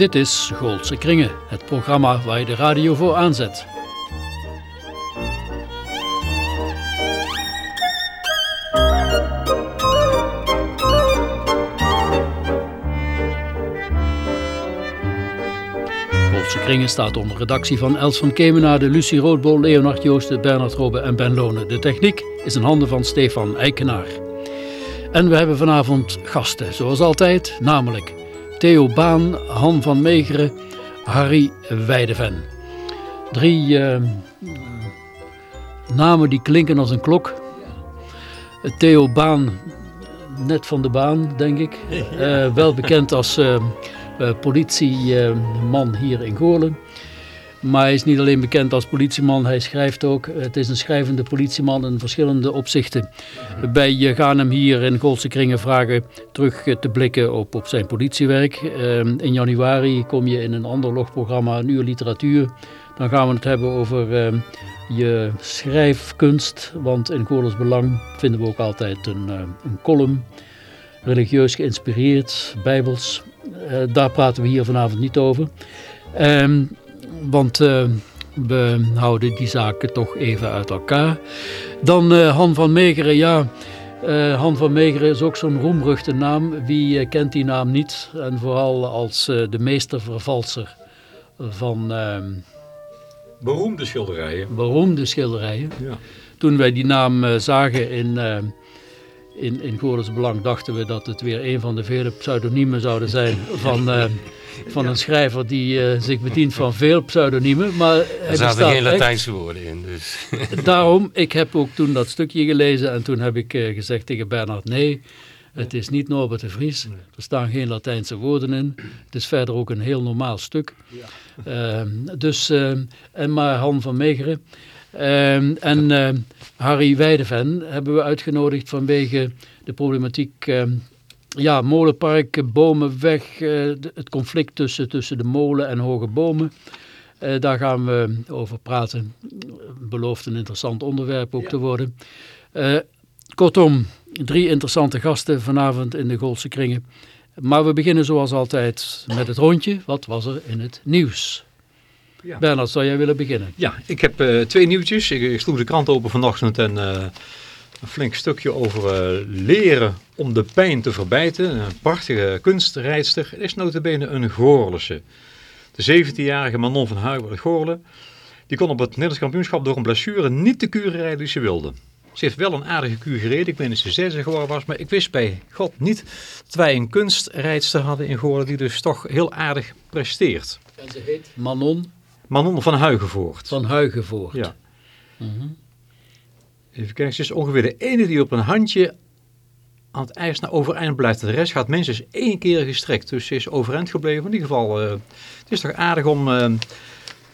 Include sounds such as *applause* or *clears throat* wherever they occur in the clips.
Dit is Goldse Kringen, het programma waar je de radio voor aanzet. Goldse Kringen staat onder redactie van Els van Kemenade, Lucie Roodbol, Leonard Joosten, Bernard Robbe en Ben Lonen. De techniek is in handen van Stefan Eikenaar. En we hebben vanavond gasten, zoals altijd, namelijk Theo Baan, Han van Meegeren, Harry Weideven. Drie uh, namen die klinken als een klok. Theo Baan, net van de baan, denk ik. *laughs* Uh, wel bekend als uh, politieman hier in Goorlen. Maar hij is niet alleen bekend als politieman, hij schrijft ook. Het is een schrijvende politieman in verschillende opzichten. Wij gaan hem hier in Goldse Kringen vragen terug te blikken op, op zijn politiewerk. in januari kom je in een ander logprogramma, een uur literatuur. Dan gaan we het hebben over je schrijfkunst. Want in Goorles Belang vinden we ook altijd een, een column. Religieus geïnspireerd, bijbels. daar praten we hier vanavond niet over. Um, want uh, we houden die zaken toch even uit elkaar. Dan uh, Han van Meegeren, ja. Uh, Han van Meegeren is ook zo'n roemruchte naam. Wie kent die naam niet? En vooral als de meestervervalser van... ehm, beroemde schilderijen. Beroemde schilderijen. Ja. Toen wij die naam zagen in... in, in Belang dachten we dat het weer een van de vele pseudoniemen zouden zijn van, uh, van een schrijver die uh, zich bedient van veel pseudoniemen. Maar er zaten geen Latijnse woorden in. Dus. *laughs* Daarom, ik heb ook toen dat stukje gelezen en toen heb ik uh, gezegd tegen Bernard, nee, het is niet Norbert de Vries. Er staan geen Latijnse woorden in. Het is verder ook een heel normaal stuk. Ja. dus, en maar Han van Meegeren. Um, en uh, Harry Weideven hebben we uitgenodigd vanwege de problematiek uh, ja, molenpark, bomen weg, uh, het conflict tussen, tussen de molen en hoge bomen. daar gaan we over praten. Belooft een interessant onderwerp ook ja. te worden. kortom, drie interessante gasten vanavond in de Goldse Kringen. Maar we beginnen zoals altijd met het rondje. Wat was er in het nieuws? Ja. Bernard, zou jij willen beginnen? Ja, ik heb uh, twee nieuwtjes. Ik, ik, sloeg de krant open vanochtend en uh, een flink stukje over uh, leren om de pijn te verbijten. Een prachtige kunstrijdster. Het is notabene een Goorlense. De 17-jarige Manon van Huiber uit Goorlen. Die kon op het Nederlands kampioenschap door een blessure niet de kuur rijden die ze wilde. Ze heeft wel een aardige kuur gereden. Ik weet dat ze zesde geworden was. Maar ik wist bij God niet dat wij een kunstrijdster hadden in Goorlen die dus toch heel aardig presteert. En ze heet Manon Manon van Huigenvoort. Van Huigenvoort. Ja. -huh. Even kijken, ze is ongeveer de ene die op een handje aan het ijs naar overeind blijft. De rest gaat minstens één keer gestrekt. Dus ze is overeind gebleven. In ieder geval, uh, het is toch aardig om uh,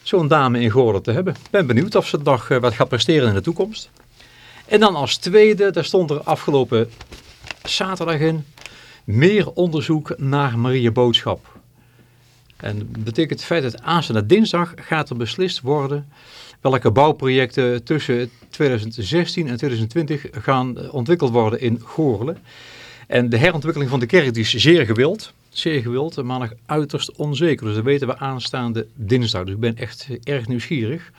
zo'n dame in Goorlen te hebben. Ik ben benieuwd of ze nog uh, wat gaat presteren in de toekomst. En dan als tweede, daar stond er afgelopen zaterdag in, meer onderzoek naar Maria Boodschap. En dat betekent het feit dat aanstaande dinsdag gaat er beslist worden welke bouwprojecten tussen 2016 en 2020 gaan ontwikkeld worden in Goorlen. En de herontwikkeling van de kerk die is zeer gewild, zeer gewild, maar nog uiterst onzeker. Dus dat weten we aanstaande dinsdag. Dus ik ben echt erg nieuwsgierig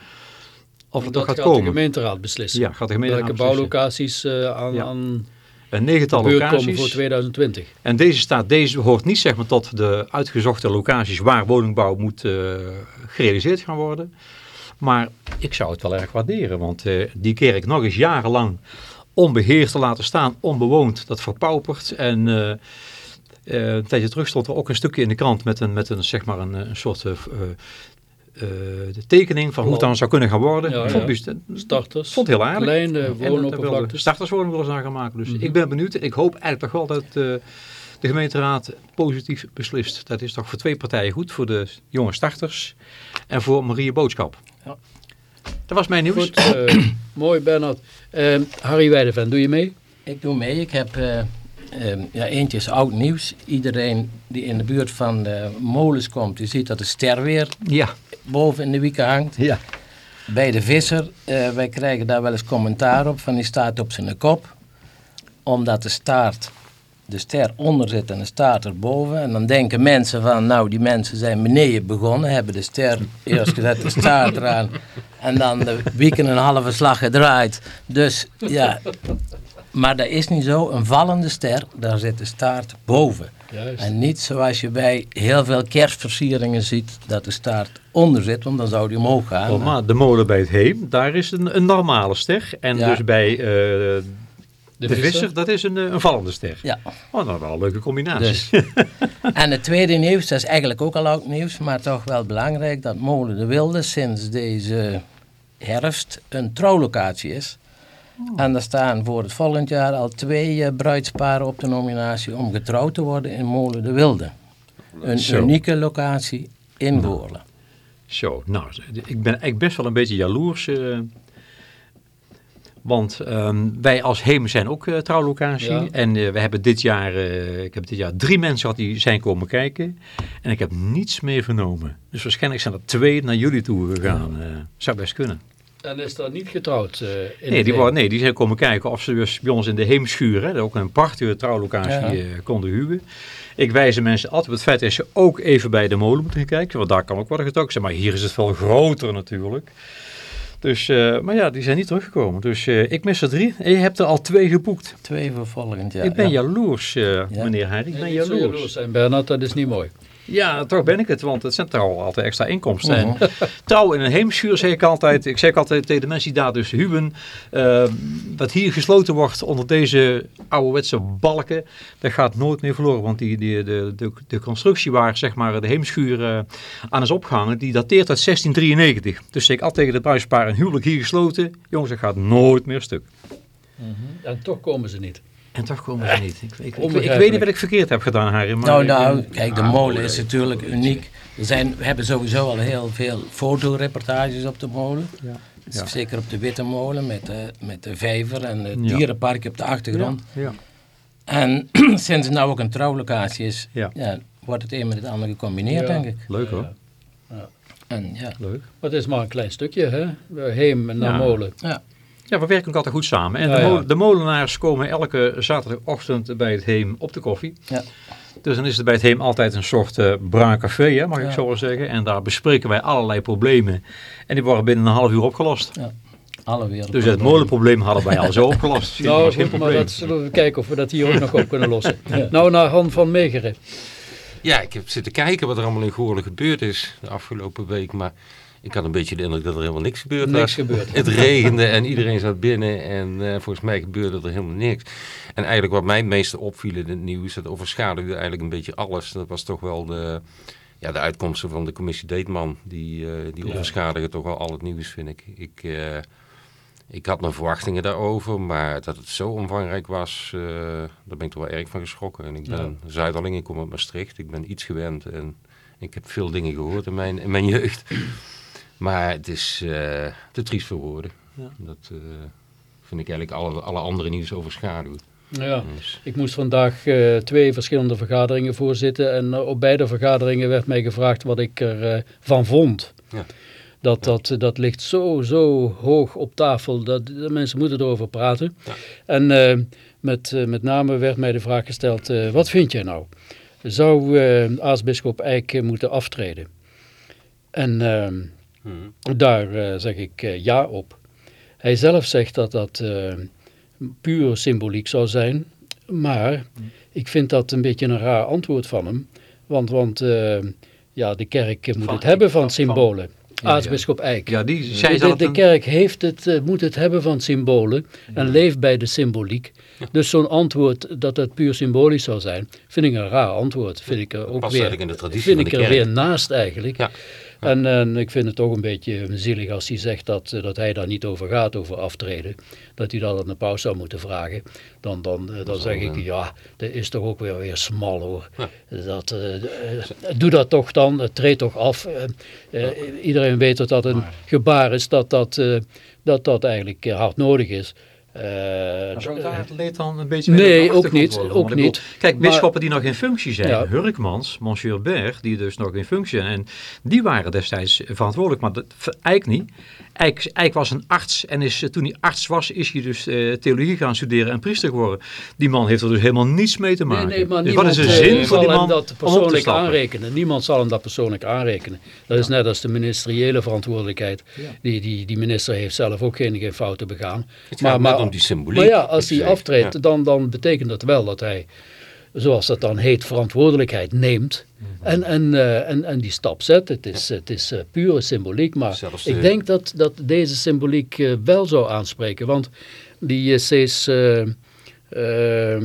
of het nog gaat, gaat komen. de gemeenteraad beslissen. Ja, gaat de gemeenteraad Welke beslissen. bouwlocaties uh, aan, Ja. aan Een negental locaties. voor 2020. En deze, staat, deze hoort niet zeg maar, tot de uitgezochte locaties waar woningbouw moet uh, gerealiseerd gaan worden. Maar ik zou het wel erg waarderen, want uh, die kerk nog eens jarenlang onbeheerd te laten staan, onbewoond, dat verpaupert. En uh, een tijdje terug stond er ook een stukje in de krant met een, met een, zeg maar een, een soort de tekening van hoe het dan zou kunnen gaan worden. Ja, vond, ja. dus- Starters. vond heel aardig. Kleine En woonoppervlaktes. Starterswoning willen ze aan gaan maken. Dus Mhm. ik ben benieuwd. Ik hoop eigenlijk toch wel dat uh, de gemeenteraad positief beslist. Dat is toch voor twee partijen goed. Voor de jonge starters en voor Marie Boodschap. Ja. Dat was mijn nieuws. Goed, eh, *clears throat* mooi Bernard. Eh, Harry Weideven, doe je mee? Ik doe mee. Ik heb eh, eh, ja, eentje is oud nieuws. Iedereen die in de buurt van de molens komt, die ziet dat de ster weer Ja. Boven in de wieken hangt. Ja. Bij de visser, eh, wij krijgen daar wel eens commentaar op, van die staat op zijn kop. Omdat de staart de ster onder zit en de staart erboven. En dan denken mensen van, nou die mensen zijn beneden begonnen, hebben de ster *laughs* eerst gezet, de staart eraan. En dan de wieken een halve slag gedraaid. Dus ja, maar dat is niet zo. Een vallende ster, daar zit de staart boven. Juist. En niet zoals je bij heel veel kerstversieringen ziet, dat de staart onder zit, want dan zou die omhoog gaan. Oh, maar de molen bij het Heem, daar is een, een normale ster. En Ja. dus bij eh, de, visser? visser, dat is een, eh, een vallende ster. Ja, Oh, nou wel een leuke combinatie. dus. *laughs* en het tweede nieuws, dat is eigenlijk ook al oud nieuws, maar toch wel belangrijk, dat Molen de Wilde sinds deze herfst een trouwlocatie is. En er staan voor het volgend jaar al twee eh, bruidsparen op de nominatie om getrouwd te worden in Molen de Wilde. Een Zo. unieke locatie in Goorlen. Zo, nou, ik ben eigenlijk best wel een beetje jaloers. eh, want ehm, wij als Heem zijn ook eh, trouwlocatie. Ja. En we hebben dit jaar, ik heb dit jaar drie mensen gehad die zijn komen kijken. En ik heb niets meer vernomen. Dus waarschijnlijk zijn er twee naar jullie toe gegaan. eh zou best kunnen. En is dat niet getrouwd? eh, in Nee die, nee, die zijn komen kijken of ze dus bij ons in de Heemschuur, hè, ook een prachtige trouwlocatie, Ja. eh, konden huwen. Ik wijs de mensen altijd op het feit dat ze ook even bij de molen moeten gaan kijken, want daar kan ook worden zeg, maar hier is het veel groter natuurlijk. Dus, eh, maar ja, die zijn niet teruggekomen. Dus eh, ik mis er drie en je hebt er al twee geboekt. Twee voor volgend jaar. ik ben ja. jaloers, meneer Heijn. Ik ben jaloers. jaloers zijn, Bernard, dat is niet mooi. Ja, toch ben ik het, want het zijn trouw altijd extra inkomsten. Mhm. En *laughs* trouw in een heemschuur zeg ik altijd, ik zeg altijd tegen de mensen die daar dus huwen, eh, wat hier gesloten wordt onder deze ouderwetse balken, dat gaat nooit meer verloren. Want die, die, de, de, de constructie waar zeg maar, de heemschuur eh, aan is opgehangen, die dateert uit 1693. Dus zeg ik altijd tegen de bruispaar, een huwelijk hier gesloten, jongens, dat gaat nooit meer stuk. En toch komen ze niet. En toch komen ze niet. Ik, ik, ik, ik, Onbegrijpelijk. weet niet wat ik verkeerd heb gedaan, Harry. Maar Nou, ik- nou, kijk, de Ah, molen is natuurlijk uniek. Er zijn, we hebben sowieso al heel veel fotoreportages op de molen. Ja. Ja. Zeker op de Witte Molen met de, met de vijver en het Ja. dierenpark op de achtergrond. Ja. En *clears throat* sinds het nou ook een trouwlocatie is, Ja. ja. wordt het een met het ander gecombineerd, Ja. denk ik. Leuk hoor. En ja, Leuk. Maar het is maar een klein stukje, hè? Heem naar Ja. molen. ja. Ja, we werken ook altijd goed samen. En Ja, de, ja. de molenaars komen elke zaterdagochtend bij het Heem op de koffie. Ja. Dus dan is er bij het Heem altijd een soort eh bruin café, hè, mag ik zo wel zeggen. En daar bespreken wij allerlei problemen. En die worden binnen een half uur opgelost. alle. Dus het molenprobleem hadden wij al zo opgelost. *laughs* Dat Nou, was geen goed, maar dat zullen we kijken of we dat hier ook nog op kunnen lossen. *laughs* Nou, naar Han van Megeren. Ja, ik heb zitten kijken wat er allemaal in Goorlen gebeurd is de afgelopen week. Maar ik had een beetje de indruk dat er helemaal niks gebeurd Niks was. gebeurd. *laughs* Het regende en iedereen zat binnen en eh, volgens mij gebeurde er helemaal niks. En eigenlijk wat mij het meeste opviel in het nieuws, dat overschaduwde eigenlijk een beetje alles. Dat was toch wel de, ja, de uitkomsten van de commissie Deetman. Die, eh die Ja. overschadigen toch wel al het nieuws, vind ik. Ik, eh, ik had mijn verwachtingen daarover, maar dat het zo omvangrijk was, daar ben ik toch wel erg van geschrokken. En ik ben Ja. een Zuiderling, ik kom uit Maastricht, ik ben iets gewend en ik heb veel dingen gehoord in mijn, in mijn jeugd. Maar het is eh, te triest voor woorden. Ja. Dat eh, vind ik eigenlijk alle, alle andere nieuws overschaduwd. Ja, Dus, ik moest vandaag eh, twee verschillende vergaderingen voorzitten. En op beide vergaderingen werd mij gevraagd wat ik ervan van vond. Ja. Dat, dat, dat ligt zo, zo hoog op tafel dat de mensen moeten erover praten. Ja. En met, met name werd mij de vraag gesteld, wat vind jij nou? Zou aartsbisschop Eijk moeten aftreden? En daar eh, zeg ik eh, ja op. Hij zelf zegt dat dat eh, puur symboliek zou zijn. Maar ik vind dat een beetje een raar antwoord van hem. Want, want eh, ja, de kerk moet Van het hebben van van- symbolen. ja. Aartsbisschop Eijk. Ja, die zei De, de een- kerk heeft het, moet het hebben van symbolen en leeft bij de symboliek. Dus zo'n antwoord dat het puur symbolisch zou zijn, vind ik een raar antwoord. Vind ik er ook weer, eigenlijk in de traditie vind ik de er kerk. weer naast eigenlijk. En, en ik vind het toch een beetje zielig als hij zegt dat, eh, dat hij daar niet over gaat, over aftreden. Dat hij dat aan de paus zou moeten vragen. Dan, dan, eh, dan zeg ik, ja, dat is toch ook weer, weer smal hoor. Ja. Dat, eh, doe dat toch dan, treed toch af. Iedereen weet dat dat een gebaar is dat dat, dat, dat eigenlijk hard nodig is. Uh, zou daar het leed dan een beetje Nee, ook niet. Ook niet. kijk, bisschoppen die nog in functie zijn, Ja. Hurkmans, Monsieur Berg, die dus nog in functie zijn, en die waren destijds verantwoordelijk, maar dat, Eijk niet. Eijk, Eijk was een arts en is, eh, toen hij arts was, is hij dus eh, theologie gaan studeren en priester geworden. Die man heeft er dus helemaal niets mee te maken. Nee, nee, maar dus wat is de eh, zin voor zal die man dat persoonlijk aanrekenen. Niemand zal hem dat persoonlijk aanrekenen. Dat is net als de ministeriële verantwoordelijkheid. Die, die, die minister heeft zelf ook geen, geen fouten begaan. Het net om die symboliek. Maar ja, als hij aftreedt, Ja. dan, dan betekent dat wel dat hij, zoals dat dan heet, verantwoordelijkheid neemt. En, en, eh, en, en die stap zet. Het is, het is eh, pure symboliek. Maar ik de- denk dat, dat deze symboliek eh, wel zou aanspreken. Want die eh, ehm,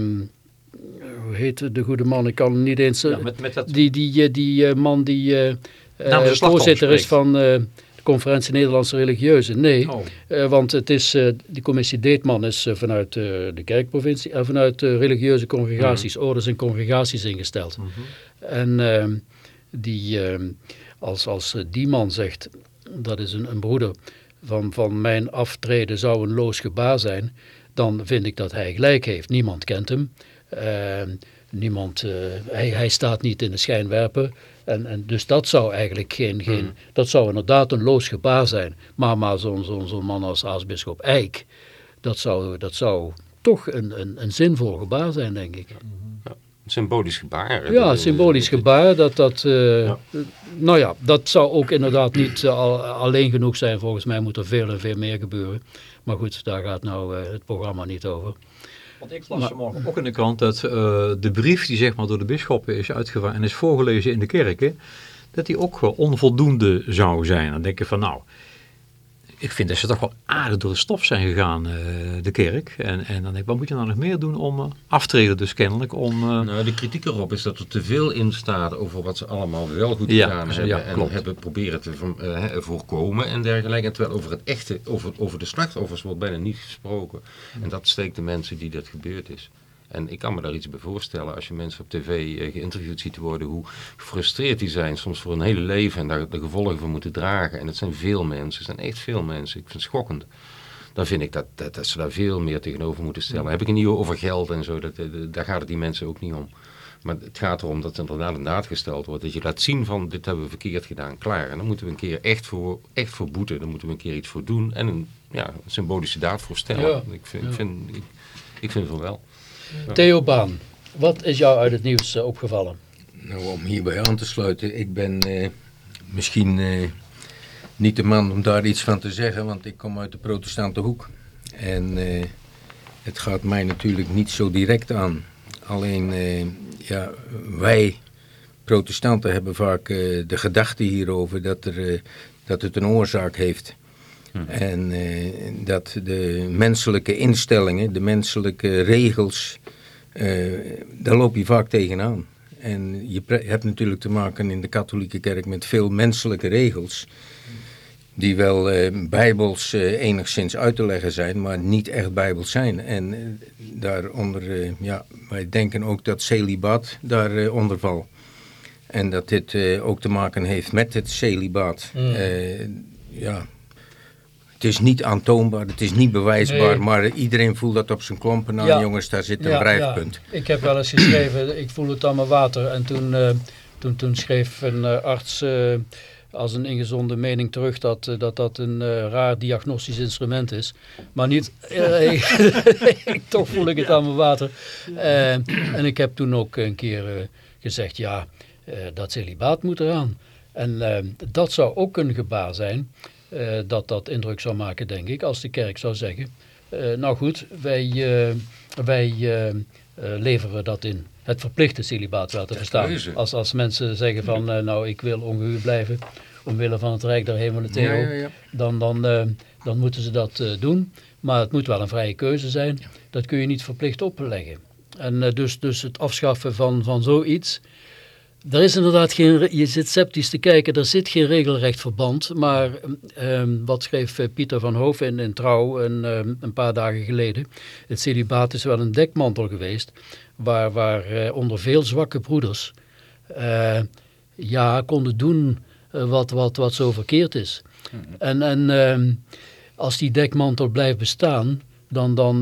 hoe heet de goede man? Ik kan hem niet eens... eh, Ja, met, met dat, die die, eh, die eh, man die eh, eh, voorzitter is van eh, conferentie Nederlandse Religieuzen. Nee, oh, eh, want het is, eh, die commissie Deetman is eh, vanuit de kerkprovincie, en vanuit religieuze congregaties, ordes en congregaties ingesteld. mhm. En ehm, die, ehm, als, als die man zegt, dat is een, een broeder, van, van mijn aftreden zou een loos gebaar zijn, dan vind ik dat hij gelijk heeft. Niemand kent hem. Ehm, niemand, hij, hij staat niet in de schijnwerper. En, en dus dat zou eigenlijk geen, geen dat zou inderdaad een loos gebaar zijn. Maar, maar zo'n zo'n zo'n man als aartsbisschop Eijk, dat zou, dat zou toch een, een, een zinvol gebaar zijn, denk ik. Een symbolisch gebaar. Ja, symbolisch gebaar. Dat, dat, eh, Nou ja, dat zou ook inderdaad niet eh, al, alleen genoeg zijn. Volgens mij moet er veel en veel meer gebeuren. Maar goed, daar gaat nou eh, het programma niet over. Want ik las vanmorgen ook in de krant dat eh, de brief die zeg maar door de bisschoppen is uitgevaardigd en is voorgelezen in de kerken, dat die ook wel onvoldoende zou zijn. Dan denk je van nou, ik vind dat ze toch wel aardig door de stof zijn gegaan, eh, de kerk. En, en dan denk ik, wat moet je nou nog meer doen om eh, aftreden dus kennelijk, om... eh, Nou, de kritiek erop is dat er te veel in staat over wat ze allemaal wel goed Ja, gedaan ja, hebben. en klopt. hebben proberen te voorkomen en dergelijke. En terwijl over het echte, over, over de slachtoffers wordt bijna niet gesproken. En dat steekt de mensen die dat gebeurd is. En ik kan me daar iets bij voorstellen als je mensen op tv eh, geïnterviewd ziet worden, hoe gefrustreerd die zijn, soms voor een hele leven en daar de gevolgen van moeten dragen. En dat zijn veel mensen, het zijn echt veel mensen. Ik vind het schokkend. Dan vind ik dat, dat, dat ze daar veel meer tegenover moeten stellen. Heb ik het niet over geld en zo, dat, eh, daar gaat het die mensen ook niet om. Maar het gaat erom dat er inderdaad een daad gesteld wordt. Dat je laat zien van dit hebben we verkeerd gedaan, klaar. En dan moeten we een keer echt voor, echt voor boeten. Dan moeten we een keer iets voor doen. En een, ja, een symbolische daad voor stellen. Ja, Ik, vind, ja. ik, vind, ik, ik vind van wel. Theo Baan, wat is jou uit het nieuws eh, opgevallen? Nou, om hierbij aan te sluiten, ik ben eh, misschien eh, niet de man om daar iets van te zeggen, want ik kom uit de protestante hoek. En het gaat mij natuurlijk niet zo direct aan. Alleen, ja, wij protestanten hebben vaak de gedachte hierover dat, er, dat het een oorzaak heeft. En eh, dat de menselijke instellingen, de menselijke regels, eh, daar loop je vaak tegenaan. En je hebt natuurlijk te maken in de katholieke kerk met veel menselijke regels. Die wel eh, bijbels eh, enigszins uit te leggen zijn, maar niet echt bijbels zijn. En eh, daaronder, ja, wij denken ook dat celibaat daaronder valt. En dat dit ook te maken heeft met het celibaat. Mm. Eh, ja, het is niet aantoonbaar, het is niet bewijsbaar, Nee. maar iedereen voelt dat op zijn klompen. Nou Ja. jongens, daar zit een Ja, wrijfpunt. ja. Ik heb wel eens geschreven, ik voel het aan mijn water. En toen, eh, toen, toen schreef een eh, arts eh, als een ingezonde mening terug dat dat, dat een raar diagnostisch instrument is. Maar niet, *laughs* *laughs* toch voel ik het aan mijn water. En ik heb toen ook een keer gezegd, ja, dat celibaat moet eraan. En dat zou ook een gebaar zijn, eh, dat dat indruk zou maken, denk ik, als de kerk zou zeggen, eh, nou goed, wij, eh, wij leveren dat in. Het verplichte celibaat wel te verstaan. Als, als mensen zeggen van, nou ik wil ongehuwd blijven, omwille van het Rijk der Hemelen Theo, Ja, ja, ja. Dan, dan, dan moeten ze dat doen. Maar het moet wel een vrije keuze zijn. Dat kun je niet verplicht opleggen. En dus, dus het afschaffen van, van zoiets. Er is inderdaad geen, je zit sceptisch te kijken, er zit geen regelrecht verband. Maar ehm, wat schreef eh, Pieter van Hoof in, in Trouw een, ehm, een paar dagen geleden. Het celibaat is wel een dekmantel geweest. Waar, waar eh, onder veel zwakke broeders eh, ja, konden doen wat, wat, wat zo verkeerd is. En, en ehm, als die dekmantel blijft bestaan, dan, dan,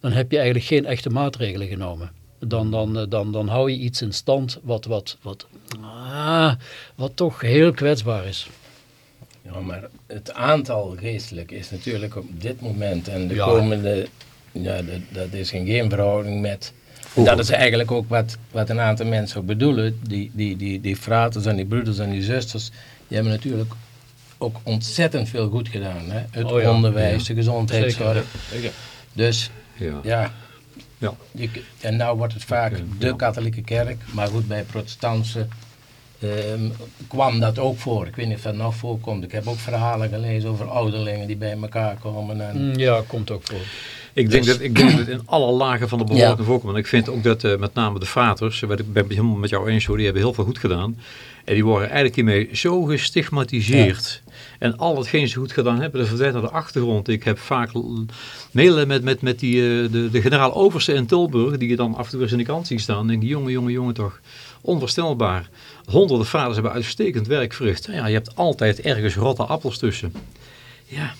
dan heb je eigenlijk geen echte maatregelen genomen. Dan, dan, eh, dan, dan hou je iets in stand wat, wat, wat, ah, wat toch heel kwetsbaar is. Ja, maar het aantal geestelijk is natuurlijk op dit moment en de Ja. komende, ja, dat, dat is in geen verhouding met. En dat is eigenlijk ook wat, wat een aantal mensen ook bedoelen. Die, die, die, die fraters en die broeders en die zusters, die hebben natuurlijk ook ontzettend veel goed gedaan. Hè? Het Oh ja, onderwijs, de gezondheidszorg. Zeker. Dus Ja. ja, Ja. je en nou wordt het vaak de katholieke kerk, maar goed, bij protestantse ehm, kwam dat ook voor. Ik weet niet of dat nog voorkomt. Ik heb ook verhalen gelezen over ouderlingen die bij elkaar komen. En, Mm, Ja, komt ook voor. Ik denk, Dus- dat, ik denk dat het in alle lagen van de bevolking Ja. voorkomt. En ik vind ook dat eh, met name de vaders, wat ik ben het helemaal met jou eens hoor, die hebben heel veel goed gedaan. En die worden eigenlijk hiermee zo gestigmatiseerd. En al hetgeen ze goed gedaan hebben, dat verdwijnt naar de achtergrond. Ik heb vaak mailen met, met, met die, eh, de, de generaal Overste in Tilburg, die je dan af en toe eens in de kant ziet staan. En denk jongen, jongen, jongen toch. Onvoorstelbaar. Honderden vaders hebben uitstekend werk verricht. Ja, je hebt altijd ergens rotte appels tussen. Ja,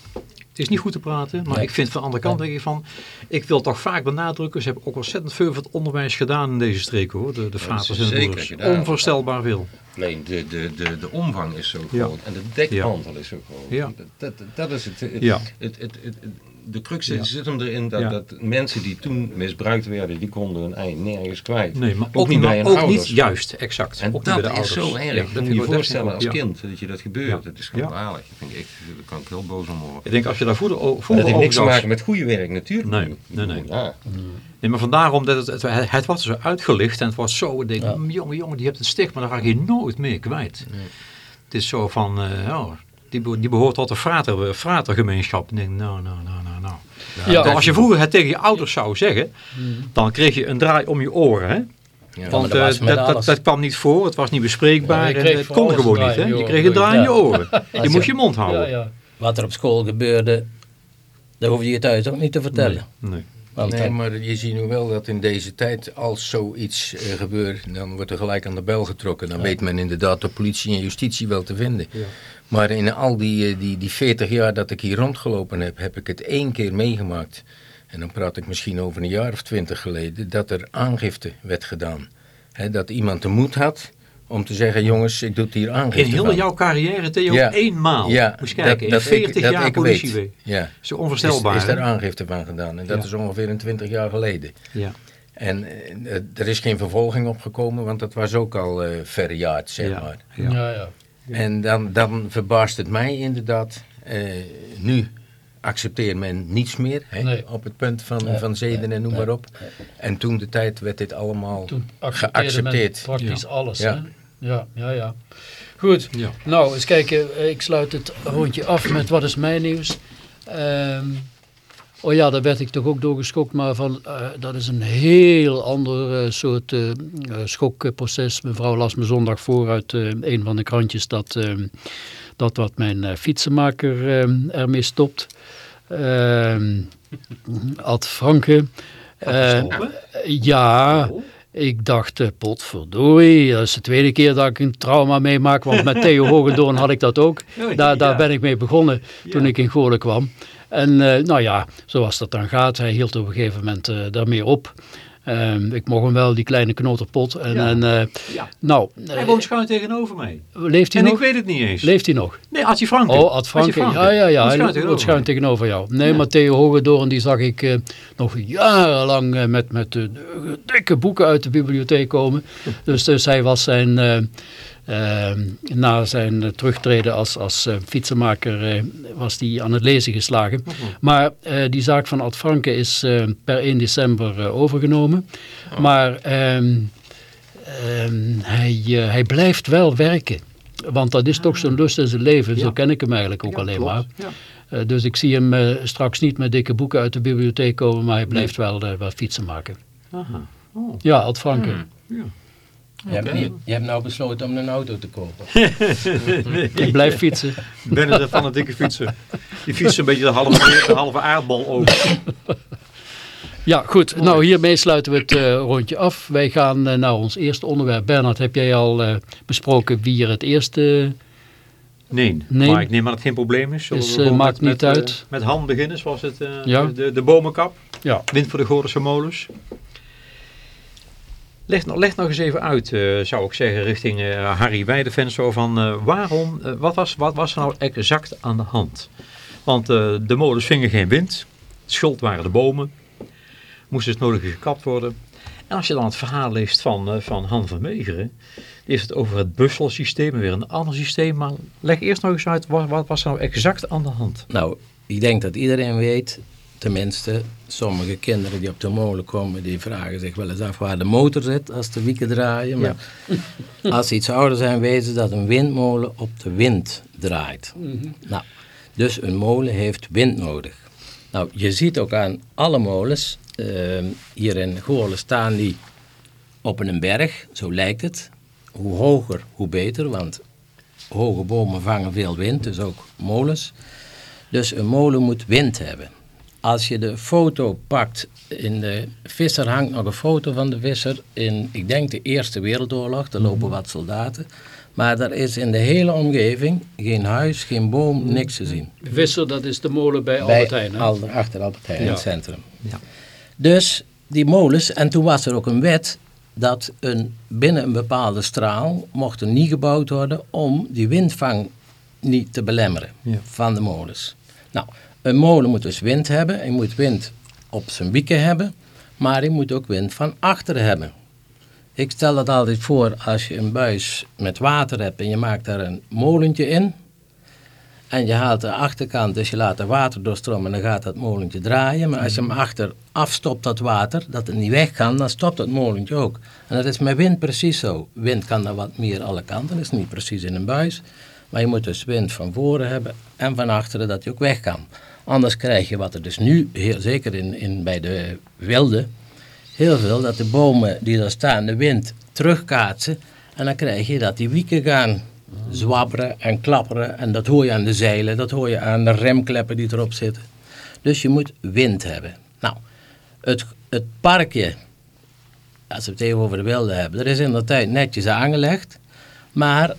het is niet goed te praten, maar Nee. ik vind van de andere kant denk ik van, ik wil toch vaak benadrukken, ze hebben ook ontzettend veel voor het onderwijs gedaan in deze streken hoor, de, de vaders en de broers. Onvoorstelbaar veel. Alleen de, de, de, de omvang is zo Ja. groot en de dekmantel is zo groot. Ja. Dat, dat, dat is het. het, Ja. het, het, het- het- de crux Ja. zit hem erin dat, Ja. dat mensen die toen misbruikt werden, die konden hun eind nergens kwijt. Nee, maar Ook ook, niet bij hun ook ouders. niet juist, exact. En ook dat de is zo erg. Dat moet je je voorstellen als kind dat je dat gebeurt. Dat is. Dat, vind ik daar kan ik heel boos om worden. Ik denk als je daar voeder, o- Maar dat heeft over niks te maken met goede werk natuurlijk. Nee, nee, nee. Ja. Nee, maar vandaarom dat het, het, het was zo uitgelicht en het was zo, ik denk, Ja. "Mm, jongen, jongen, die hebt een stigma, daar ga je nooit meer kwijt. Het is zo van, eh, ja, die, die behoort tot de frater, fratergemeenschap. Ik denk, nou, nou, nou, nou. Ja. Als je vroeger het tegen je ouders zou zeggen, dan kreeg je een draai om je oren, hè? Ja, Want dat eh, dat, dat, dat kwam niet voor, het was niet bespreekbaar, Ja, en kreeg het kon gewoon een niet. draai Hè? Je je kreeg een oren. draai in je oren. *laughs* Je je- moest je mond houden. ja. Wat er op school gebeurde, dat hoef je je thuis ook niet te vertellen. Nee. Want Nee, maar je ziet nu wel dat in deze tijd, als zoiets eh, gebeurt, dan wordt er gelijk aan de bel getrokken. Dan weet men inderdaad de politie en justitie wel te vinden. Maar in al die, eh, die, die 40 jaar dat ik hier rondgelopen heb, heb ik het één keer meegemaakt. En dan praat ik misschien over een jaar of twintig geleden, dat er aangifte werd gedaan. Hè, dat iemand de moed had om te zeggen, jongens, ik doe het hier aangifte In heel van. jouw carrière, Theo, Ja. eenmaal. Ja, Moest kijken, in dat 40 ik, dat jaar politie. Ja. Zo Is, onvoorstelbaar. is daar hè? aangifte van gedaan. En dat Ja. is ongeveer een 20 jaar geleden. Ja. En eh, er is geen vervolging opgekomen, want dat was ook al eh verjaard, zeg Ja. maar. Ja. Ja, ja. En dan, dan verbaast het mij inderdaad. eh, nu accepteert men niets meer hè, Nee. op het punt van, Nee, van zeden en noem nee, maar op. En toen de tijd werd dit allemaal Toen accepteerde men geaccepteerd. praktisch alles. Ja. Hè? Ja, ja, ja. Goed, Ja. nou eens kijken. eh, Ik sluit het rondje af met wat is mijn nieuws. Ehm, oh ja, daar werd ik toch ook door geschokt, maar van, eh, dat is een heel ander eh, soort eh, schokproces. Mevrouw las me zondag voor uit een van de krantjes dat, ehm, dat wat mijn fietsenmaker ermee stopt. Ehm Ad Franke. Ja, ik dacht, potverdorie, dat is de tweede keer dat ik een trauma meemaak, want met Theo *laughs* Hogendoorn had ik dat ook. Daar, daar ben ik mee begonnen toen ik in Goorlen kwam. En eh, nou ja, zoals dat dan gaat, hij hield op een gegeven moment eh, daarmee op. Ehm, ik mocht hem wel, die kleine knoterpot. En, Ja. en eh, Ja. nou, Hij woont schuin tegenover mij. leeft hij En ik nog? weet het niet eens. Leeft hij nog? Nee, Adje Franke. Oh, Ad Franke. Adje Ja, ja, ja. Hij schuin woont tegenover schuin tegenover jou. Nee, Ja. maar Theo die zag ik nog jarenlang met, met dikke boeken uit de bibliotheek komen. *laughs* Dus, dus hij was zijn, eh, eh, na zijn eh, terugtreden als, als eh, fietsenmaker, eh, was die aan het lezen geslagen. Maar eh, die zaak van Ad Franke is per 1 december overgenomen. Maar ehm, ehm, hij, hij blijft wel werken. Want dat is toch zo'n lust in zijn leven. Zo ken ik hem eigenlijk ook Ja, alleen klopt. maar. Ja. Dus ik zie hem straks niet met dikke boeken uit de bibliotheek komen, maar hij blijft wel, wel fietsen maken. Aha. Oh. Ja, Ad Franke. Ja. Je, hebt, je hebt nou besloten om een auto te kopen. *laughs* Ik blijf fietsen. Ben er van een dikke fietsen. Die fietsen een beetje de halve, de halve aardbol over. Ja, goed. Nou, hiermee sluiten we het eh, rondje af. Wij gaan eh, naar ons eerste onderwerp. Bernard, heb jij al eh, besproken wie er het eerste Nee, Nee. maar ik neem aan dat het geen probleem is. Zullen Is, we gewoon maakt met, niet met, uit. met hand beginnen, zoals het, eh, Ja. de, de bomenkap. Ja. Wind voor de Goordense molens. Leg, nog- leg nog eens even uit, eh, zou ik zeggen, richting eh, Harry. Zo van, eh, waarom, wat, was, wat was er nou exact aan de hand? Want de molens vingen geen wind. Schuld waren de bomen. Moesten het nodige gekapt worden. En als je dan het verhaal leest van, van Han van Meegeren, heeft het over het busselsysteem en weer een ander systeem. Maar leg eerst nog eens uit, wat, wat was er nou exact aan de hand? Nou, ik denk dat iedereen weet, tenminste, sommige kinderen die op de molen komen, die vragen zich wel eens af waar de motor zit als de wieken draaien. Maar als ze iets ouder zijn, weten ze dat een windmolen op de wind draait. Nou, dus een molen heeft wind nodig. Nou, je ziet ook aan alle molens, eh, hier in Goorlen staan die op een berg, zo lijkt het. Hoe hoger, hoe beter, want hoge bomen vangen veel wind, dus ook molens. Dus een molen moet wind hebben. Als je de foto pakt, in de visser hangt nog een foto van de visser in, ik denk de Eerste Wereldoorlog, er lopen wat soldaten. Maar er is in de hele omgeving geen huis, geen boom, niks te zien. Visser, dat is de molen bij Albert Heijn. hè? Alder, achter Albert Heijn, Ja. het centrum. Ja. Dus die molens, en toen was er ook een wet dat een, binnen een bepaalde straal mocht er niet gebouwd worden om die windvang niet te belemmeren Ja. van de molens. Nou, een molen moet dus wind hebben, hij moet wind op zijn wieken hebben, maar hij moet ook wind van achteren hebben. Ik stel dat altijd voor als je een buis met water hebt en je maakt daar een molentje in. En je haalt de achterkant, dus je laat er water doorstromen en dan gaat dat molentje draaien. Maar als je hem achter afstopt, dat water, dat het niet weg kan, dan stopt het molentje ook. En dat is met wind precies zo. Wind kan dan wat meer alle kanten, dat is niet precies in een buis. Maar je moet dus wind van voren hebben en van achteren dat hij ook weg kan. Anders krijg je wat er dus nu, heel, zeker in, in, bij de wilde, heel veel, dat de bomen die daar staan de wind terugkaatsen. En dan krijg je dat die wieken gaan zwabberen en klapperen. En dat hoor je aan de zeilen, dat hoor je aan de remkleppen die erop zitten. Dus je moet wind hebben. Nou, het, het parkje, als we het even over de wilde hebben, er is in de tijd netjes aangelegd. Maar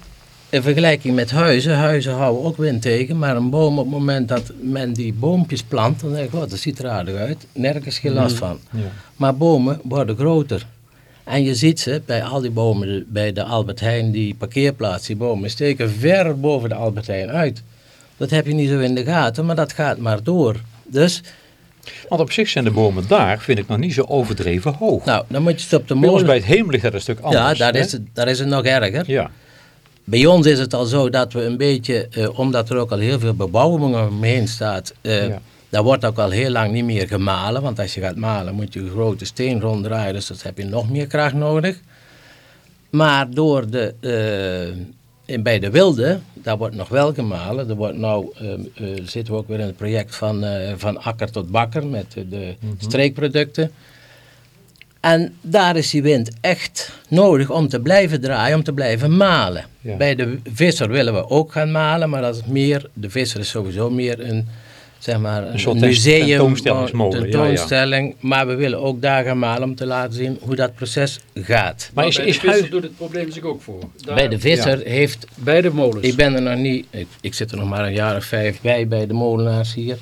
in vergelijking met huizen, huizen houden ook wind tegen. Maar een boom op het moment dat men die boompjes plant, dan denk ik, oh, dat ziet er aardig uit. Nergens geen last van. Ja. Maar bomen worden groter. En je ziet ze bij al die bomen, bij de Albert Heijn, die parkeerplaats, die bomen steken ver boven de Albert Heijn uit. Dat heb je niet zo in de gaten, maar dat gaat maar door. Dus, Want op zich zijn de bomen daar, vind ik, nog niet zo overdreven hoog. nou, dan moet je het op de Bij ons bij molen... het hemel ligt dat een stuk anders. Ja, daar hè? is, het, daar is het nog erger. Ja, Bij ons is het al zo dat we een beetje, eh, omdat er ook al heel veel bebouwing omheen staat, Ja. daar wordt ook al heel lang niet meer gemalen. Want als je gaat malen moet je een grote steen ronddraaien, dus dat heb je nog meer kracht nodig. Maar door de, eh, in, bij de wilde, daar wordt nog wel gemalen. Er wordt nou, eh, eh, zitten we ook weer in het project van, van akker tot bakker met de, de streekproducten. En daar is die wind echt nodig om te blijven draaien, om te blijven malen. Ja. Bij de visser willen we ook gaan malen, maar dat is meer, de visser is sowieso meer een, zeg maar, een, soort museum, tentoonstellingsmolen, ja, ja. tentoonstelling. Maar we willen ook daar gaan malen om te laten zien hoe dat proces gaat. maar is, bij is de visser huis... doet het probleem zich ook voor. Daar- Bij de visser heeft Bij de molens. ik ben er nog niet, ik, ik zit er nog maar een jaar of vijf bij, bij de molenaars hier.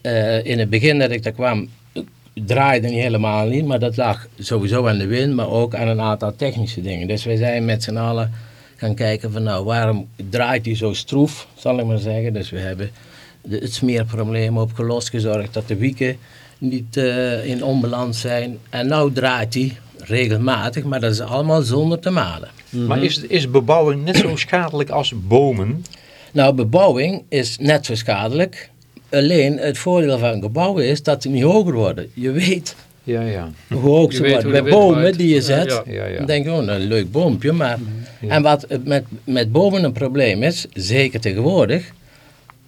Eh, in het begin dat ik daar kwam, draaide niet helemaal niet, maar dat lag sowieso aan de wind, maar ook aan een aantal technische dingen. Dus wij zijn met z'n allen gaan kijken van nou, waarom draait hij zo stroef, zal ik maar zeggen. Dus we hebben de, het smeerprobleem opgelost, gezorgd dat de wieken niet eh, in onbalans zijn. En nou draait hij regelmatig, maar dat is allemaal zonder te malen. Maar is, is bebouwing net zo schadelijk als bomen? Nou, bebouwing is net zo schadelijk. Alleen het voordeel van gebouwen is dat ze niet hoger worden. Je weet Ja, ja. hoe hoog ze worden. Bij bomen die je zet, ja. Ja, ja. dan denk je, oh, een leuk boompje. Maar, En wat met, met bomen een probleem is, zeker tegenwoordig,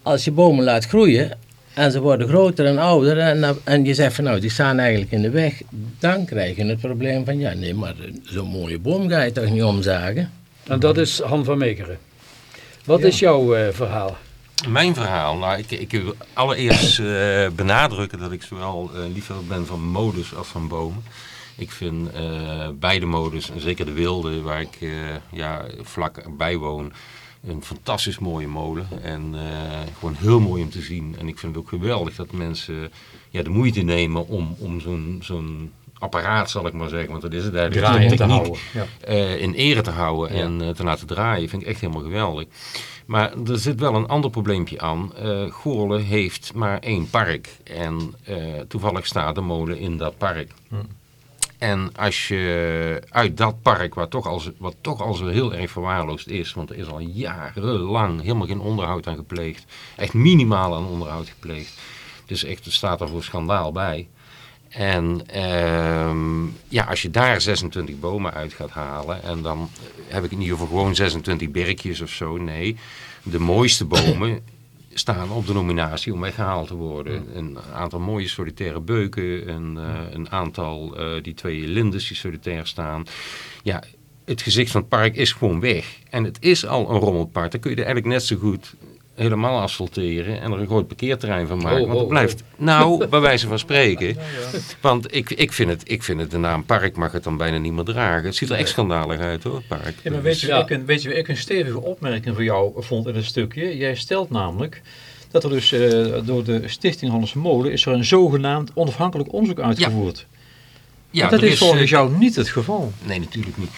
als je bomen laat groeien en ze worden groter en ouder en, en je zegt van nou, die staan eigenlijk in de weg, dan krijg je het probleem van ja, nee, maar zo'n mooie boom ga je toch niet omzagen? En dat is Han van Meegeren. Wat is jouw eh, verhaal? Mijn verhaal, nou, ik, ik wil allereerst eh, benadrukken dat ik zowel eh, liefhebber ben van modus als van bomen. Ik vind eh, beide modus, en zeker de wilde, waar ik ja, vlak bij woon, een fantastisch mooie molen. En gewoon heel mooi om te zien. En ik vind het ook geweldig dat mensen ja, de moeite nemen om, om zo'n zo'n apparaat, zal ik maar zeggen, want dat is het eigenlijk, Draaien te houden. Ja. eh, in ere te houden Ja. en eh, te laten draaien. Vind ik echt helemaal geweldig. Maar er zit wel een ander probleempje aan. Eh Goorlen heeft maar één park. En toevallig staat de molen in dat park. En als je uit dat park, wat toch, al, zo- wat toch al zo heel erg verwaarloosd is, want er is al jarenlang helemaal geen onderhoud aan gepleegd, echt minimaal aan onderhoud gepleegd. Dus echt, het staat er voor schandaal bij. En ehm, ja, als je daar 26 bomen uit gaat halen, en dan heb ik het niet over gewoon 26 berkjes of zo, nee. De mooiste bomen *coughs* staan op de nominatie om weggehaald te worden. Een aantal mooie solitaire beuken, een, eh, een aantal, eh, die twee lindes die solitair staan. Ja, het gezicht van het park is gewoon weg. En het is al een rommelpark. Dan kun je er eigenlijk net zo goed helemaal asfalteren en er een groot parkeerterrein van maken. Oh, want het oh, blijft, nou, bij wijze van spreken. *laughs* Want ik, ik, vind het, ik vind het, de naam park mag het dan bijna niet meer dragen. Het ziet er echt schandalig uit hoor, park. Ja, maar weet je, ik een, weet je ik een stevige opmerking van jou vond in het stukje? Jij stelt namelijk dat er dus eh, door de Stichting Hollandse Molen is er een zogenaamd onafhankelijk onderzoek uitgevoerd. Ja, dat is volgens eh, jou niet het geval. Nee, natuurlijk niet.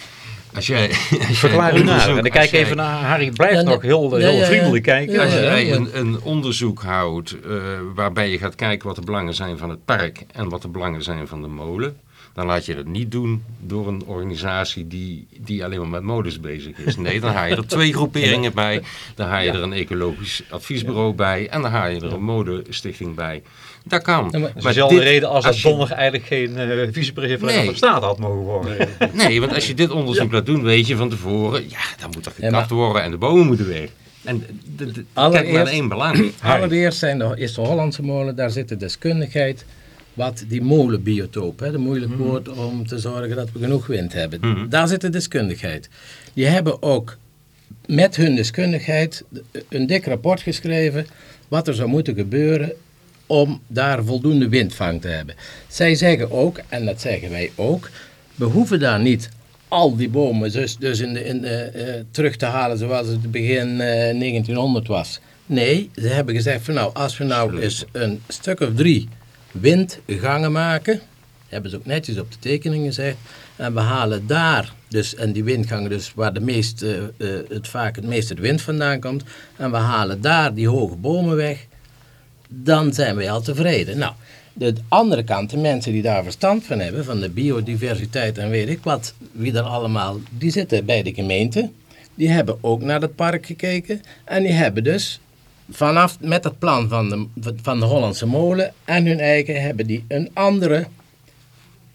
Als jij, *laughs* als Verklaar u En dan kijk jij- even naar Harry. Blijft Ja, nog heel, ja, heel ja, ja. vriendelijk kijken. Als jij ja. een, een onderzoek houdt eh, waarbij je gaat kijken wat de belangen zijn van het park en wat de belangen zijn van de molen, dan laat je dat niet doen door een organisatie die, die alleen maar met molens bezig is. Nee, dan haal je er twee groeperingen bij, dan haal je er een ecologisch adviesbureau bij en dan haal je er een modestichting bij. Dat kan. Ja, maar- is dezelfde dit- reden als, als dat eigenlijk geen eh vicepresident van Nee. State had mogen worden. Nee, want als je dit onderzoek laat doen, weet je van tevoren, ja, dan moet er gekapt maar- worden en de bomen moeten weg. En de, de, kijk maar één belang. *clears throat* Allereerst zijn de, is de Hollandse molen, daar zit de deskundigheid, wat die molenbiotoop, hè, de moeilijk woord om te zorgen dat we genoeg wind hebben. Mhm. Daar zit de deskundigheid. Die hebben ook met hun deskundigheid een dik rapport geschreven wat er zou moeten gebeuren om daar voldoende windvang te hebben. Zij zeggen ook, en dat zeggen wij ook, we hoeven daar niet al die bomen dus, dus in de, in de, eh, terug te halen zoals het begin eh, 1900 was. Nee, ze hebben gezegd van nou, als we nou eens een stuk of drie windgangen maken, hebben ze ook netjes op de tekening gezegd, en we halen daar, dus, en die windgangen dus waar de meest, eh, eh, het vaak het meeste de wind vandaan komt, en we halen daar die hoge bomen weg, dan zijn wij al tevreden. Nou, de andere kant, de mensen die daar verstand van hebben, van de biodiversiteit en weet ik wat, wie er allemaal, die zitten bij de gemeente. Die hebben ook naar het park gekeken en die hebben dus vanaf met het plan van de, van de Hollandse molen en hun eigen hebben die een andere,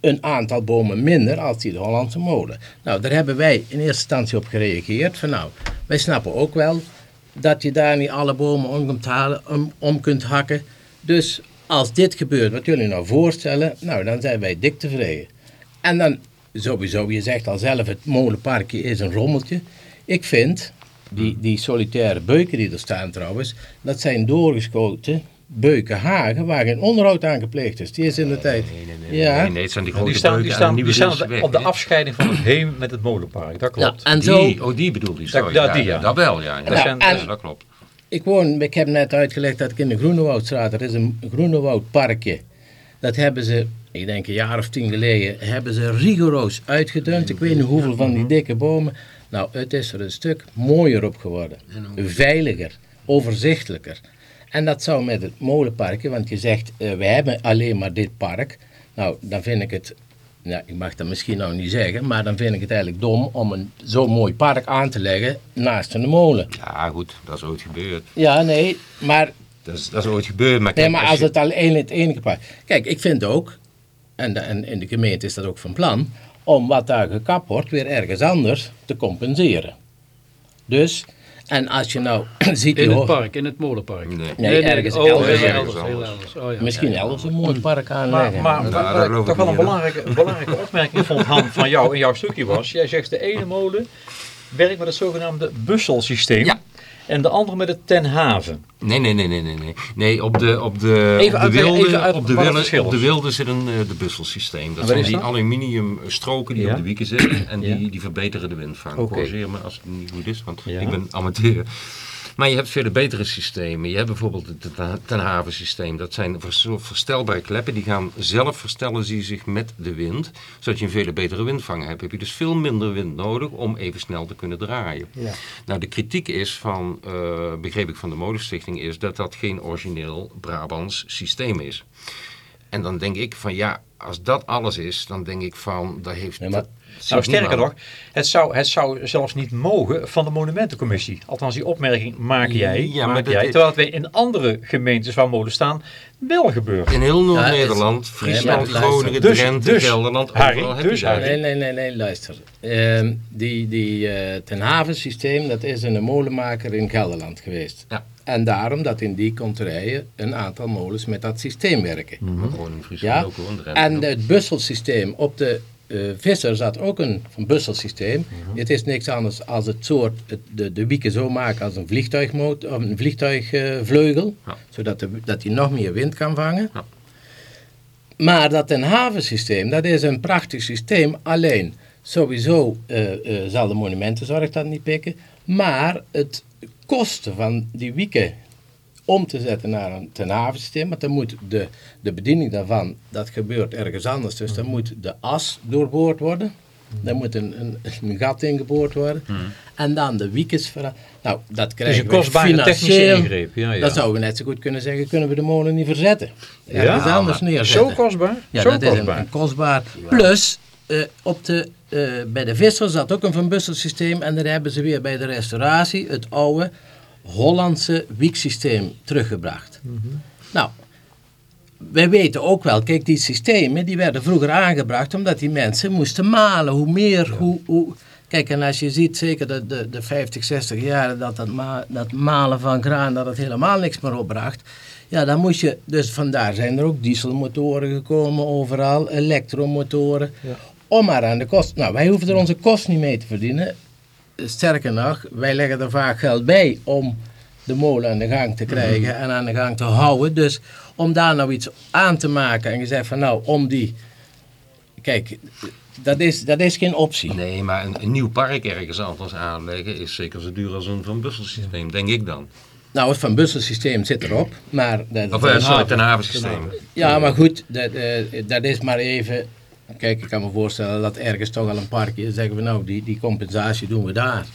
een aantal bomen minder als die de Hollandse molen. Nou, daar hebben wij in eerste instantie op gereageerd van nou, wij snappen ook wel dat je daar niet alle bomen om kunt, halen, om, om kunt hakken. Dus als dit gebeurt wat jullie nou voorstellen, nou dan zijn wij dik tevreden. En dan sowieso, je zegt al zelf, het molenparkje is een rommeltje. Ik vind, die, die solitaire beuken die er staan trouwens, dat zijn doorgeschoten beukenhagen waar geen onderhoud aan gepleegd is. Die is in de tijd. Nee, nee, nee, Ja. nee, nee, het zijn die grote die staan, die staan, die staan op de, op de hè? afscheiding van het *clears throat* heem met het molenpark. Dat Ja, klopt. en zo, Die, oh, die bedoel je. Zo, Ja, ja, die, ja. Dat wel, ja. ja. Dat zijn- Ja, en- dat klopt. Ik woon, ik heb net uitgelegd dat ik in de Groenewoudstraat, er is een Groenewoudparkje. Dat hebben ze, ik denk een jaar of tien geleden, hebben ze rigoureus uitgedund. Ik weet niet hoeveel van die dikke bomen. Nou, het is er een stuk mooier op geworden. Veiliger, overzichtelijker. En dat zou met het molenparkje, want je zegt, eh, we hebben alleen maar dit park. Nou, dan vind ik het, nou, ik mag dat misschien nou niet zeggen, maar dan vind ik het eigenlijk dom om een zo'n mooi park aan te leggen naast een molen. Ja, goed, dat is ooit gebeurd. Ja, nee, maar, Dat is, dat is ooit gebeurd. Maar, nee, kijk, maar als je- het alleen het enige park... Kijk, ik vind ook, en, de, en in de gemeente is dat ook van plan, om wat daar gekapt wordt weer ergens anders te compenseren. Dus, en als je nou *clears throat* ziet... In het park, in het molenpark. Nee. Nee, ergens oh, elders. heel Ergens elders, heel anders. elders. Oh, ja. Misschien elders een mooi park Maar, aanleggen. maar Nou, ik ik toch wel een belangrijke, belangrijke opmerking vond, Han, van jou in jouw stukje was. Jij zegt de ene molen werkt met het zogenaamde busselsysteem. Ja. En de andere met het Ten Haven. Nee, nee, nee, nee, nee. Nee, nee op de, op de, Even op de wilde, even uit op de wilde, op de wilde zit een eh, de busselsysteem. Dat zijn die dat? aluminium stroken die Ja. op de wieken zitten en Ja. die, die verbeteren de windvang. Oké. Corrigeer me als het niet goed is, want Ja. ik ben amateur. Maar je hebt vele betere systemen. Je hebt bijvoorbeeld het ten- ten haven systeem. Dat zijn vers- verstelbare kleppen. Die gaan zelf verstellen ze zich met de wind. Zodat je een veel betere windvang hebt. Heb je dus veel minder wind nodig om even snel te kunnen draaien. Ja. Nou, de kritiek is van, eh, begreep ik van de Molenstichting, is dat dat geen origineel Brabants systeem is. En dan denk ik van ja, als dat alles is, dan denk ik van, daar heeft... Nee, maar- dat Nou, sterker nog, het zou, het zou zelfs niet mogen van de monumentencommissie. Althans, die opmerking maak jij. Ja, maak jij terwijl het weer in andere gemeentes waar molen staan wel gebeurt. In heel Noord-Nederland, Friesland. Groningen, Dus- Drenthe, dus, Gelderland, Harry, overal heb je dus. Nee, nee, nee, nee, luister. Ehm, die die eh ten haven systeem, dat is een molenmaker in Gelderland geweest. Ja. En daarom dat in die konterijen een aantal molens met dat systeem werken. Gewoon in Friesland Ja? ook hoor, in Drenthe En ook. het busselsysteem op de eh, Visser zat ook een van busselsysteem. Mhm. Het is niks anders als het soort, het, de, de wieken zo maken als een vliegtuigmotor, of een vliegtuigvleugel, Ja. zodat de, dat hij nog meer wind kan vangen. Ja. Maar dat ten havensysteem, dat is een prachtig systeem. Alleen, sowieso eh, eh, zal de monumentenzorg dat niet pikken. Maar het kosten van die wieken om te zetten naar een ten want dan moet de, de bediening daarvan, dat gebeurt ergens anders. Dus dan moet de as doorboord worden. Dan moet een, een, een gat ingeboord worden. En dan de wiekens. vera- Nou, dat is krijgen we technische financieel. ingreep. Ja, ja. Dan zouden we net zo goed kunnen zeggen, kunnen we de molen niet verzetten. Ja, anders neerzetten. Zo kostbaar? Ja, zo dat is een, kostbaar. een kostbaar. Plus, eh, op de, eh, bij de Visser zat ook een Van Bussel systeem. En daar hebben ze weer bij de restauratie het oude Hollandse wieksysteem teruggebracht. Nou, wij weten ook wel, kijk, die systemen die werden vroeger aangebracht omdat die mensen moesten malen. Hoe meer, hoe, hoe... Kijk, en als je ziet, zeker de, de, de 50, 60 jaren, dat, dat, ma, dat malen van graan, dat het helemaal niks meer opbracht. Ja, dan moest je, dus vandaar zijn er ook dieselmotoren gekomen overal, elektromotoren. Om maar aan de kost. Nou, wij hoeven er onze kost niet mee te verdienen. Sterker nog, wij leggen er vaak geld bij om de molen aan de gang te krijgen en aan de gang te houden. Dus om daar nou iets aan te maken en je zegt van nou, om die... Kijk, dat is, dat is geen optie. Nee, maar een, een nieuw park ergens anders aanleggen is zeker zo duur als een Van Bussel systeem, denk ik dan. Nou, het Van Bussel systeem zit erop, maar... Dat, Of eh, sorry, ten haven systeem. Ja, maar goed, dat, eh, dat is maar even... Kijk, ik kan me voorstellen dat ergens toch al een parkje is. Zeggen we nou, die, die compensatie doen we daar.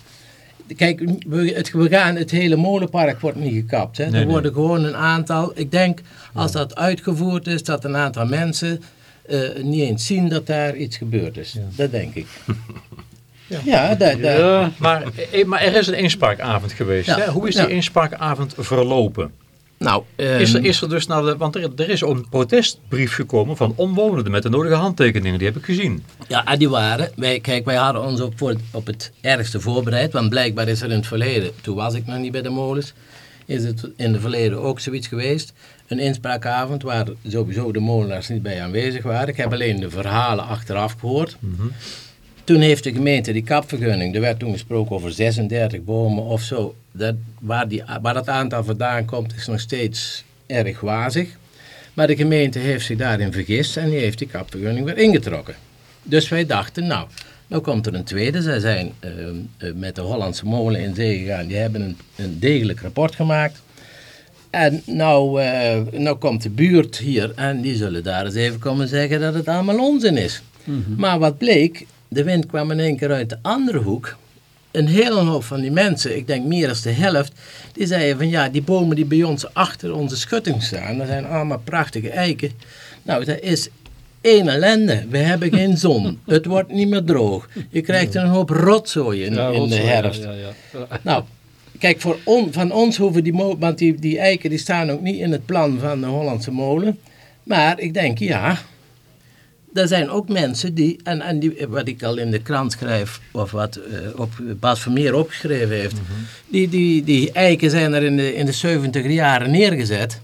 Kijk, we, het, we gaan, het hele molenpark wordt niet gekapt. Hè. Nee, er nee. worden gewoon een aantal... Ik denk, als dat uitgevoerd is, dat een aantal mensen eh, niet eens zien dat daar iets gebeurd is. Dat denk ik. *laughs* Ja, dat, dat, Ja, maar, eh, maar er is een inspraakavond geweest. Ja. Hè? Hoe is die Ja. inspraakavond verlopen? Nou, Is er, ehm, is er dus naar de, want er, er is een protestbrief gekomen van omwonenden met de nodige handtekeningen. Die heb ik gezien. Ja, en die waren. Wij, kijk, wij hadden ons op, voor, op het ergste voorbereid. Want blijkbaar is er in het verleden, toen was ik nog niet bij de molens, is het in het verleden ook zoiets geweest. Een inspraakavond waar sowieso de molenaars niet bij aanwezig waren. Ik heb alleen de verhalen achteraf gehoord. Toen heeft de gemeente die kapvergunning, er werd toen gesproken over 36 bomen of zo. Dat, waar, die, waar dat aantal vandaan komt is nog steeds erg wazig. Maar de gemeente heeft zich daarin vergist en die heeft die kapvergunning weer ingetrokken. Dus wij dachten, nou, nou komt er een tweede. Zij zijn eh, eh, met de Hollandse molen in zee gegaan. Die hebben een, een degelijk rapport gemaakt. En nou, eh, nou komt de buurt hier en die zullen daar eens even komen zeggen dat het allemaal onzin is. Maar wat bleek, de wind kwam in één keer uit de andere hoek. Een hele hoop van die mensen, ik denk meer dan de helft, die zeiden van ja, die bomen die bij ons achter onze schutting staan, dat zijn allemaal prachtige eiken. Nou, dat is één ellende. We hebben geen *laughs* zon. Het wordt niet meer droog. Je krijgt een hoop rotzooi in, Ja, in de herfst. ja, ja. *laughs* Nou, kijk, voor on, van ons hoeven die, want die, die eiken die staan ook niet in het plan van de Hollandse molen. Maar ik denk, ja, er zijn ook mensen die, en, en die, wat ik al in de krant schrijf, of wat eh, op, Bas Vermeer opgeschreven heeft, die, die, die eiken zijn er in de, in de 70 jaren neergezet.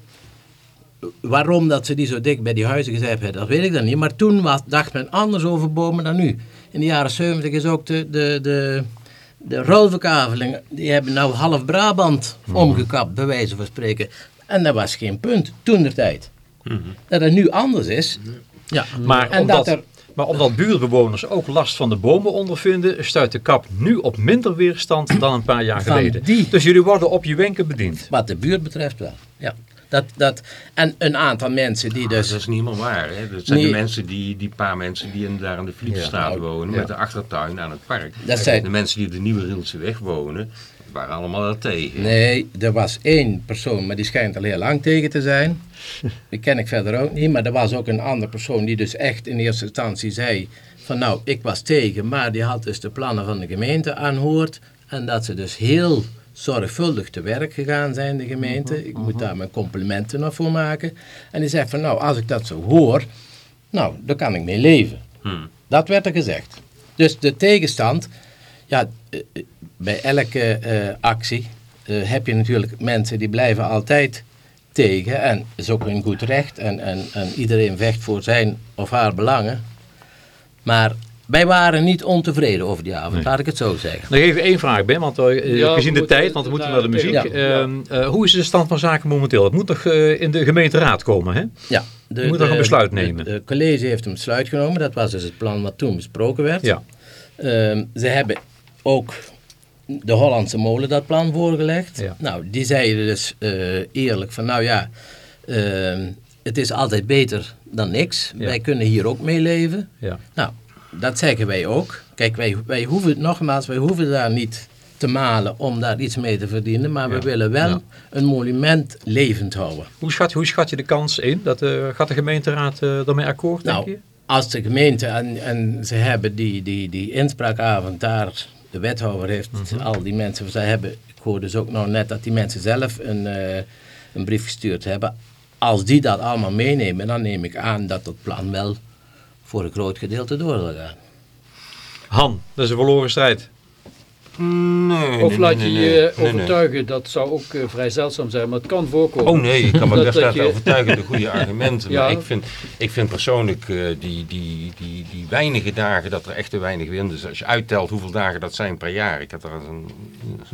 Waarom dat ze die zo dik bij die huizen gezet hebben, dat weet ik dan niet. Maar toen was, dacht men anders over bomen dan nu. In de jaren 70 is ook de, de, de, De ruilverkavelingen, die hebben nou half Brabant omgekapt, bij wijze van spreken. En dat was geen punt, toen de tijd. Dat het nu anders is. Ja, Maar en omdat, dat er maar omdat buurtbewoners ook last van de bomen ondervinden, stuit de kap nu op minder weerstand dan een paar jaar Van geleden. die- Dus jullie worden op je wenken bediend. Wat de buurt betreft wel. Ja. Dat, dat, en een aantal mensen die Ah, dus... dat is niet helemaal waar. Hè? Dat zijn Nee. de mensen die, die paar mensen die in, daar in de Philipsstraat Ja. wonen, Ja. met de achtertuin aan het park. Dat zijn- De mensen die op de Nieuwe Rielse weg wonen, waren allemaal tegen. Nee, er was één persoon, maar die schijnt al heel lang tegen te zijn. *laughs* Die ken ik verder ook niet. Maar er was ook een andere persoon die dus echt in eerste instantie zei... van nou, ik was tegen, maar die had dus de plannen van de gemeente aanhoord. En dat ze dus heel zorgvuldig te werk gegaan zijn, de gemeente. Ik moet daar mijn complimenten nog voor maken. En die zegt van nou, als ik dat zo hoor, nou, daar kan ik mee leven. Hmm. Dat werd er gezegd. Dus de tegenstand, ja, eh, bij elke eh, actie eh, heb je natuurlijk mensen die blijven altijd tegen. En is ook een goed recht. En, en, en iedereen vecht voor zijn of haar belangen. Maar wij waren niet ontevreden over die avond, Nee. laat ik het zo zeggen. Nog even één vraag, Ben, want uh, Ja, gezien we de tijd, want we moeten naar naar de de muziek. Ja. Ehm, eh, hoe is de stand van zaken momenteel? Het moet toch eh, in de gemeenteraad komen, hè? Ja, de, Je moet nog een besluit nemen. Het college heeft een besluit genomen. Dat was dus het plan wat toen besproken werd. Ja. Ehm, ze hebben ook de Hollandse molen dat plan voorgelegd. Ja. Nou, die zeiden dus eh, eerlijk van nou ja, ehm, het is altijd beter dan niks. Ja. Wij kunnen hier ook mee leven. ja. Nou, dat zeggen wij ook. Kijk, wij, wij hoeven, nogmaals, wij hoeven daar niet te malen om daar iets mee te verdienen. Maar we willen wel een monument levend houden. Hoe, schat, hoe schat je de kans in? Dat, eh, gaat de gemeenteraad eh daarmee akkoord, denk Nou, je? als de gemeente en, en ze hebben die, die, die inspraakavond daar, de wethouder heeft Mhm. al die mensen, zij hebben, ik hoor dus ook nog net dat die mensen zelf een, eh, een brief gestuurd hebben. Als die dat allemaal meenemen, dan neem ik aan dat het plan wel voor een groot gedeelte door zal gaan. Han, dat is een verloren strijd. Nee, Of laat je je overtuigen, dat zou ook eh, vrij zeldzaam zijn, maar het kan voorkomen. Oh nee, ik kan me *laughs* best laten overtuigen door goede *laughs* argumenten. Maar ik vind, ik vind persoonlijk eh, die, die, die, die weinige dagen dat er echt te weinig wind is. Als je uittelt hoeveel dagen dat zijn per jaar. Ik heb daar een,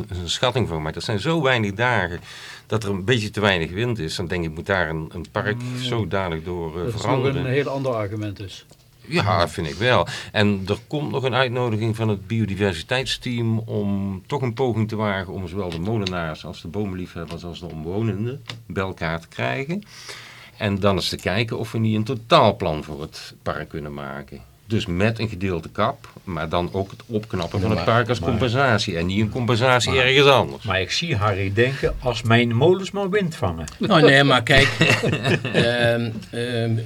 een schatting van gemaakt. Dat zijn zo weinig dagen dat er een beetje te weinig wind is. Dan denk ik moet daar een, een park zodanig door eh, dat is nog veranderen. een heel ander argument dus. Ja, vind ik wel. En er komt nog een uitnodiging van het biodiversiteitsteam om toch een poging te wagen om zowel de molenaars als de bomenliefhebbers als de omwonenden bij elkaar te krijgen. En dan eens te kijken of we niet een totaalplan voor het park kunnen maken. Dus met een gedeelte kap, maar dan ook het opknappen van het park als compensatie. En niet een compensatie ergens anders. Maar ik zie Harry denken, als mijn molens maar wind vangen. Nou nee, maar kijk, *laughs* ehm, ehm,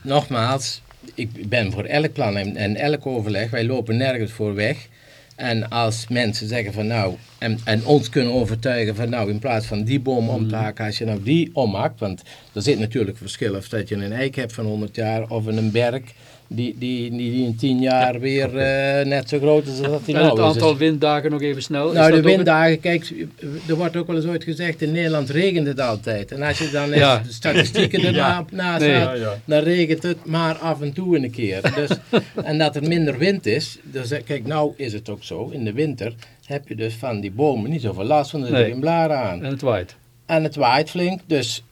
nogmaals, ik ben voor elk plan en, en elk overleg, wij lopen nergens voor weg. En als mensen zeggen van nou, en, en ons kunnen overtuigen van nou, in plaats van die boom om te haken, als je nou die omhakt, want er zit natuurlijk verschil of dat je een eik hebt van 100 jaar of een berk die, die, die, die in 10 jaar weer eh, net zo groot is als dat die En nou het is. Dus- aantal winddagen nog even snel. is nou, de dat ook het- winddagen, kijk, er wordt ook wel eens ooit gezegd, in Nederland regent het altijd. En als je dan eens Ja. de statistieken *laughs* erna naast Nee. haalt, dan regent het maar af en toe een keer. Dus, *laughs* en dat er minder wind is, dus eh, kijk, nou is het ook zo, in de winter heb je dus van die bomen niet zoveel last, want er Nee. zitten geen blaren aan. En het waait. En het waait flink, dus,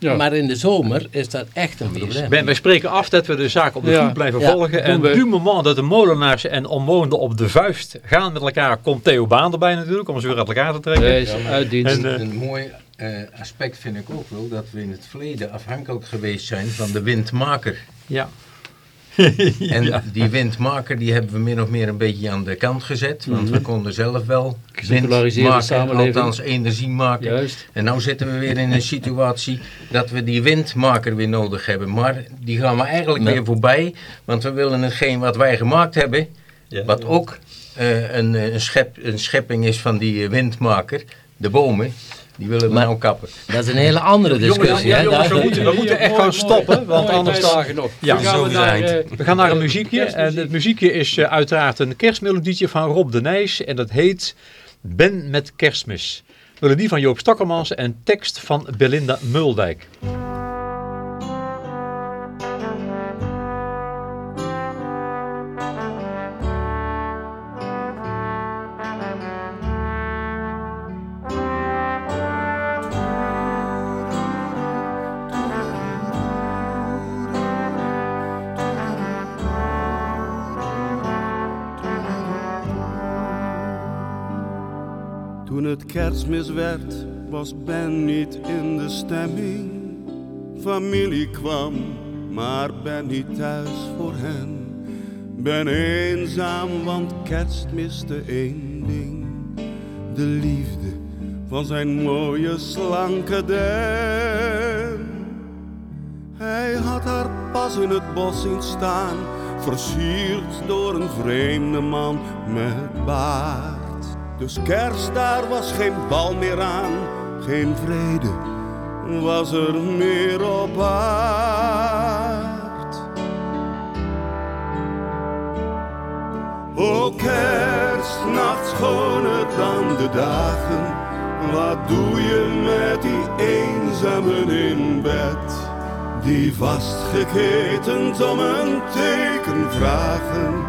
Ja. maar in de zomer is dat echt een probleem. Ben, wij spreken af dat we de zaak op de Ja. voet blijven Ja, volgen. doen En we. du moment dat de molenaars en omwonenden op de vuist gaan met elkaar, komt Theo Baan erbij natuurlijk, om ze weer uit elkaar te trekken. Dienst. En, Een mooi eh, aspect vind ik ook wel dat we in het verleden afhankelijk geweest zijn van de windmaker. Ja. *laughs* En die windmaker die hebben we min of meer een beetje aan de kant gezet. Want we konden zelf wel wind maken, samenleving. althans energie maken. Juist. En nu zitten we weer in een *laughs* situatie dat we die windmaker weer nodig hebben. Maar die gaan we eigenlijk Nee. weer voorbij. Want we willen hetgeen wat wij gemaakt hebben, Ja. wat ook eh, een, eh, een, schep, een schepping is van die windmaker, de bomen, die willen we Maar- nou kappen. Dat is een hele andere discussie. Ja, jongens, we Daar- moeten, we moeten echt Mooi, gaan mooi, stoppen, want mooi, anders... dagen nog. Ja, Dan gaan zo we naar, eh, We gaan naar een muziekje. En het muziekje is eh, uiteraard een kerstmelodietje van Rob de Nijs. En dat heet Ben met kerstmis. Melodie van Joop Stokkermans en tekst van Belinda Muldijk. Kerstmis werd, was Ben niet in de stemming. Familie kwam, maar Ben niet thuis voor hen. Ben eenzaam, want kerst miste één ding. De liefde van zijn mooie slanke den. Hij had haar pas in het bos zien staan, versierd door een vreemde man met baard. Dus kerst daar was geen bal meer aan, geen vrede was er meer op aard. O kerstnacht schoner dan de dagen, wat doe je met die eenzamen in bed? Die vastgeketend om een teken vragen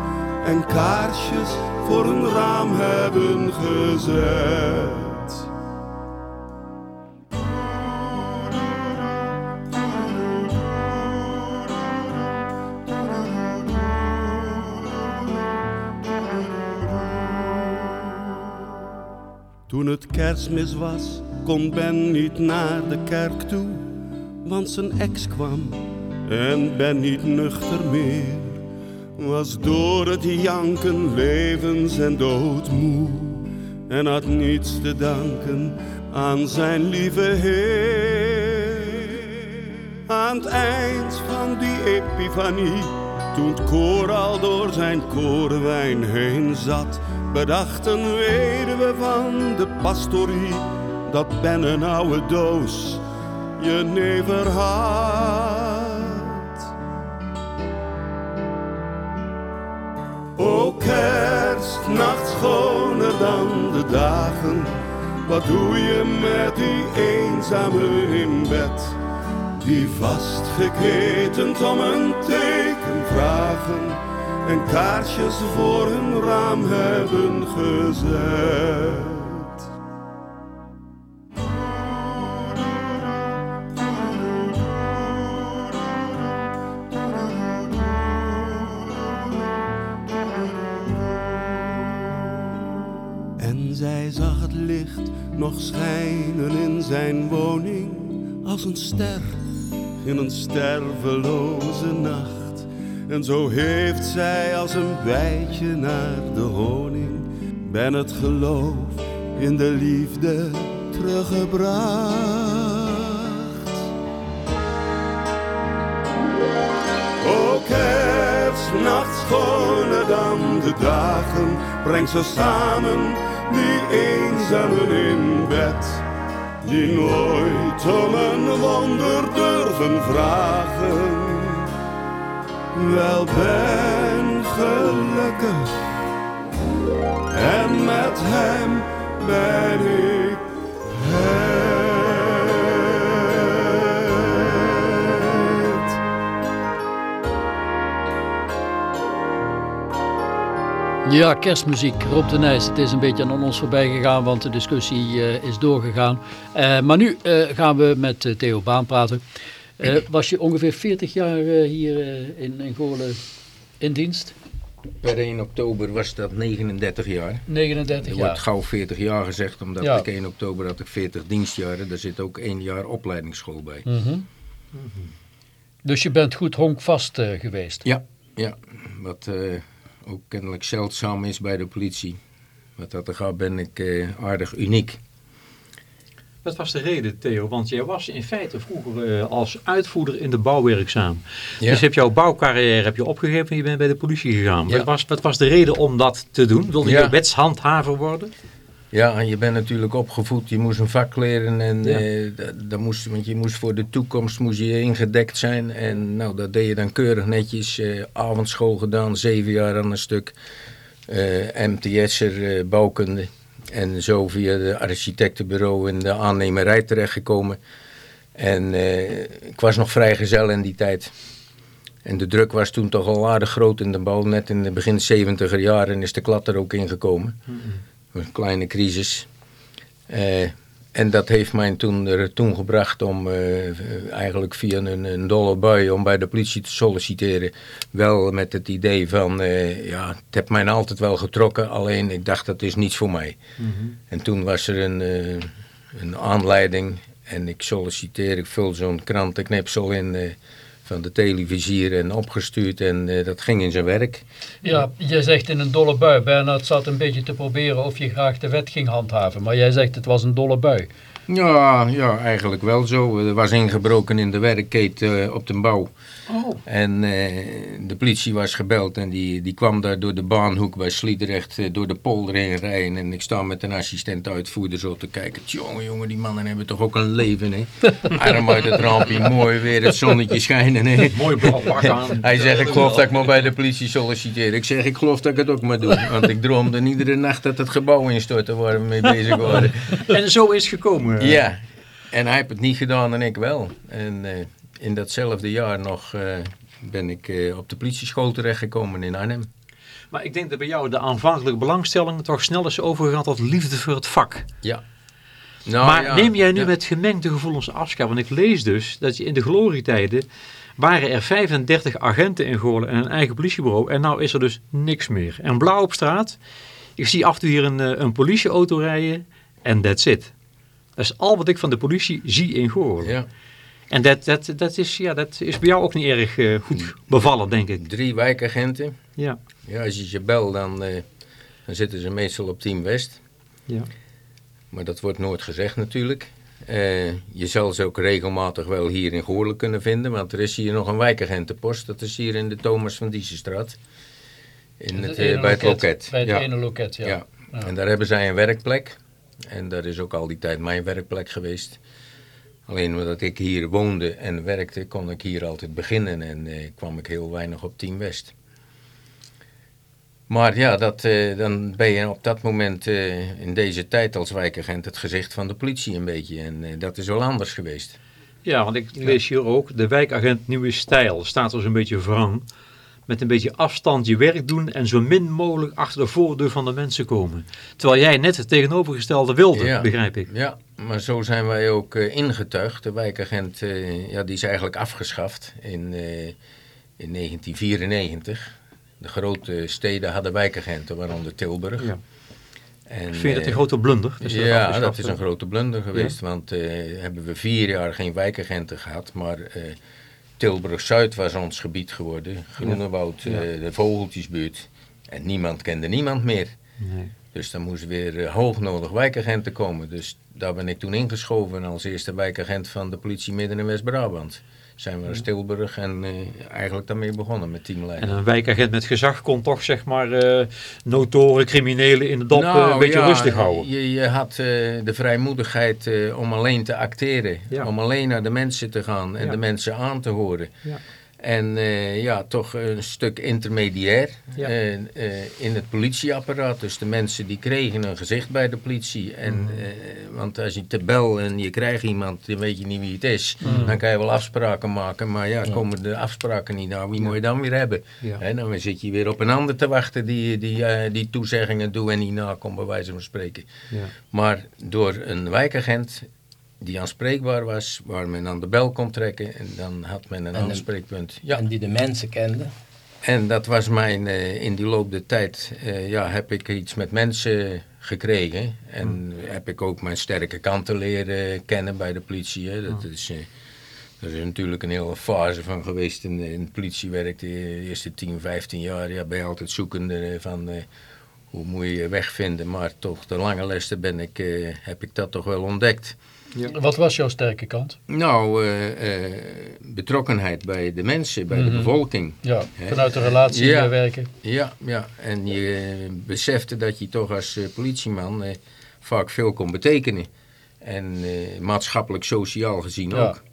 en kaarsjes voor een raam hebben gezet. Toen het kerstmis was, kon Ben niet naar de kerk toe, want zijn ex kwam en Ben niet nuchter meer was door het janken levens en doodmoe en had niets te danken aan zijn lieve Heer. Aan het eind van die epifanie, toen het koor al door zijn korenwijn heen zat, bedacht een weduwe van de pastorie dat Ben een oude doos je never had. Wat doe je met die eenzamen in bed? Die vastgeketend om een teken vragen en kaarsjes voor hun raam hebben gezet. Nog schijnen in zijn woning als een ster in een sterveloze nacht. En zo heeft zij als een bijtje naar de honing ben het geloof in de liefde teruggebracht. O kerstnacht schoner dan de dagen, breng ze samen, die eenzamen in bed. Die nooit om een wonder durven vragen. Wel ben gelukkig en met hem ben ik het. Ja, kerstmuziek, Rob de Nijs. Het is een beetje aan ons voorbij gegaan, want de discussie eh, is doorgegaan. Eh, maar nu eh, gaan we met Theo Baan praten. *clears throat* Was je ongeveer 40 jaar hier in, in Goorlen in dienst? Per 1 oktober was dat 39 jaar. 39 Er wordt jaar. gauw 40 jaar gezegd, omdat Ja. ik 1 oktober had ik 40 dienstjaren. Daar zit ook één jaar opleidingsschool bij. Mhm. Dus je bent goed honkvast geweest? Ja, ja. Wat ook kennelijk zeldzaam is bij de politie. Wat dat er gaat, ben ik eh, aardig uniek. Wat was de reden, Theo? Want jij was in feite vroeger eh, als uitvoerder in de bouw werkzaam. Ja. Dus heb jouw bouwcarrière heb je opgegeven en je bent bij de politie gegaan. Ja. Wat, was, wat was de reden om dat te doen? Wilde Ja. je wetshandhaver worden? Ja, en je bent natuurlijk opgevoed, je moest een vak leren en Ja. eh, da- da moest, want je moest voor de toekomst moest je ingedekt zijn. En nou, dat deed je dan keurig netjes. eh, avondschool gedaan, zeven jaar aan een stuk. eh MTS'er, eh, bouwkunde. En zo via de architectenbureau in de aannemerij terechtgekomen. En eh, ik was nog vrijgezel in die tijd. En de druk was toen toch al aardig groot in de bouw. Net in de begin 70er jaren is de klad er ook ingekomen. Een kleine crisis. Eh, En dat heeft mij toen er toen gebracht om eh, eigenlijk via een, een dolle bui om bij de politie te solliciteren. Wel met het idee van, eh, ja, het heeft mij altijd wel getrokken, alleen ik dacht dat is niets voor mij. En toen was er een, een aanleiding en ik solliciteer, ik vul zo'n krantenknipsel in van de televisier en opgestuurd en eh, dat ging in zijn werk. Ja, je zegt in een dolle bui. Bernard zat een beetje te proberen of je graag de wet ging handhaven. Maar jij zegt het was een dolle bui. Ja, ja, eigenlijk wel zo. Er was ingebroken in de werkketen eh, op de bouw. Oh. En eh, de politie was gebeld en die, die kwam daar door de baanhoek bij Sliedrecht eh, door de polder heen rijden. En ik sta met een assistent uitvoerder zo te kijken. Jongen, jongen, die mannen hebben toch ook een leven, hè? *laughs* Arm uit het rampje, mooi weer, het zonnetje schijnen, hè? *laughs* Mooi blauw pak aan. *laughs* Hij zegt, ik geloof dat ik maar bij de politie solliciteer. Ik zeg, ik geloof dat ik het ook maar doe. Want ik droomde iedere nacht dat het gebouw instortte waar we mee bezig waren. En zo is het Ja, en hij heeft het niet gedaan en ik wel. En eh, in datzelfde jaar nog eh, ben ik eh, op de politieschool terechtgekomen in Arnhem. Maar ik denk dat bij jou de aanvankelijke belangstelling toch snel is overgegaan tot liefde voor het vak. Ja. Nou, maar ja, neem jij nu ja. met gemengde gevoelens afscheid? Want ik lees dus dat je in de glorietijden waren er 35 agenten in Goorlen en een eigen politiebureau. En nou is er dus niks meer. En blauw op straat. Ik zie af en toe hier een, een politieauto rijden en that's it. Dat is al wat ik van de politie zie in Goorlen. Ja. En dat, dat, dat, is, ja, dat is bij jou ook niet erg eh, goed bevallen, denk ik. Drie wijkagenten. Ja. Ja, als je ze belt, dan, eh, dan zitten ze meestal op Team West. Ja. Maar dat wordt nooit gezegd natuurlijk. Eh, je zal ze ook regelmatig wel hier in Goorlen kunnen vinden, want er is hier nog een wijkagentenpost. Dat is hier in de Thomas van Diesenstraat. In het, bij het loket. Bij het ja. ene loket, ja. Ja. Ja. En daar hebben zij een werkplek. En dat is ook al die tijd mijn werkplek geweest. Alleen omdat ik hier woonde en werkte, kon ik hier altijd beginnen en eh, kwam ik heel weinig op Team West. Maar ja, dat, eh, dan ben je op dat moment eh, in deze tijd als wijkagent het gezicht van de politie een beetje. En eh, dat is wel anders geweest. Ja, want ik lees hier ook, de wijkagent nieuwe stijl. Staat er zo'n beetje wrang. Met een beetje afstand je werk doen en zo min mogelijk achter de voordeur van de mensen komen. Terwijl jij net het tegenovergestelde wilde, Ja. begrijp ik. Ja, maar zo zijn wij ook eh, ingetuigd. De wijkagent eh, ja, die is eigenlijk afgeschaft in, eh, in 1994. De grote steden hadden wijkagenten, waaronder Tilburg. Ja. En, Vind je dat een grote blunder? dat ja, dat is een grote blunder geweest, want hebben we vier jaar geen wijkagenten gehad, maar Tilburg-Zuid was ons gebied geworden, Groenewoud, Ja. eh, de Vogeltjesbuurt, en niemand kende niemand meer. Nee. Dus dan moesten weer eh, hoognodig wijkagenten komen. Dus daar ben ik toen ingeschoven als eerste wijkagent van de politie Midden- en West-Brabant. Zijn we naar Tilburg en eh, eigenlijk daarmee begonnen met En teamleiding. een wijkagent met gezag kon toch zeg maar eh notoren criminelen in de dop eh, een beetje Nou, ja, rustig houden. Je, je had de vrijmoedigheid om alleen te acteren. Ja. Om alleen naar de mensen te gaan en Ja. de mensen aan te horen. En eh, ja, toch een stuk intermediair Ja. eh, eh, in het politieapparaat. Dus de mensen die kregen een gezicht bij de politie. En, eh, want als je te bel en je krijgt iemand, dan weet je niet wie het is. Mhm. Dan kan je wel afspraken maken. Maar ja, komen de afspraken niet nou, wie moet je dan weer hebben? Hè, dan zit je weer op een ander te wachten die, die, die toezeggingen doet en niet nakomt, bij wijze van spreken. Ja. Maar door een wijkagent die aanspreekbaar was, waar men aan de bel kon trekken, en dan had men een En aanspreekpunt. Ja. En die de mensen kenden. En dat was mijn, eh, in die loop der tijd, eh, ja, heb ik iets met mensen gekregen. En heb ik ook mijn sterke kanten leren kennen bij de politie. Hè. Dat, is, eh, er is natuurlijk een hele fase van geweest in, in het politiewerk. De eerste 10, 15 jaar ja, ben je altijd zoekende eh, van eh, hoe moet je je weg vinden. Maar toch, de lange lessen ben ik, eh, heb ik dat toch wel ontdekt. Wat was jouw sterke kant? Nou, eh, eh, betrokkenheid bij de mensen, bij de Mhm. bevolking. Ja, vanuit de relatie Ja. werken. Ja, ja. en je eh, besefte dat je toch als politieman vaak veel kon betekenen. En maatschappelijk, sociaal gezien Ja. ook.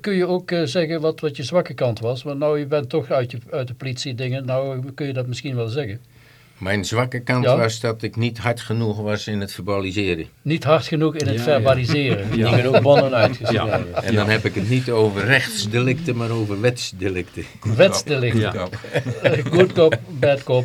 Kun je ook zeggen wat, wat je zwakke kant was? Want nou, je bent toch uit, je, uit de politie dingen. Nou, kun je dat misschien wel zeggen. Mijn zwakke kant Ja. was dat ik niet hard genoeg was in het verbaliseren. Niet hard genoeg in het Ja, verbaliseren. Niet genoeg bonnen uitgeschreven. Ja. En dan heb ik het niet over rechtsdelicten, maar over wetsdelicten. *laughs* Wetsdelict. Ja. Eh, Good cop, *laughs* bad cop.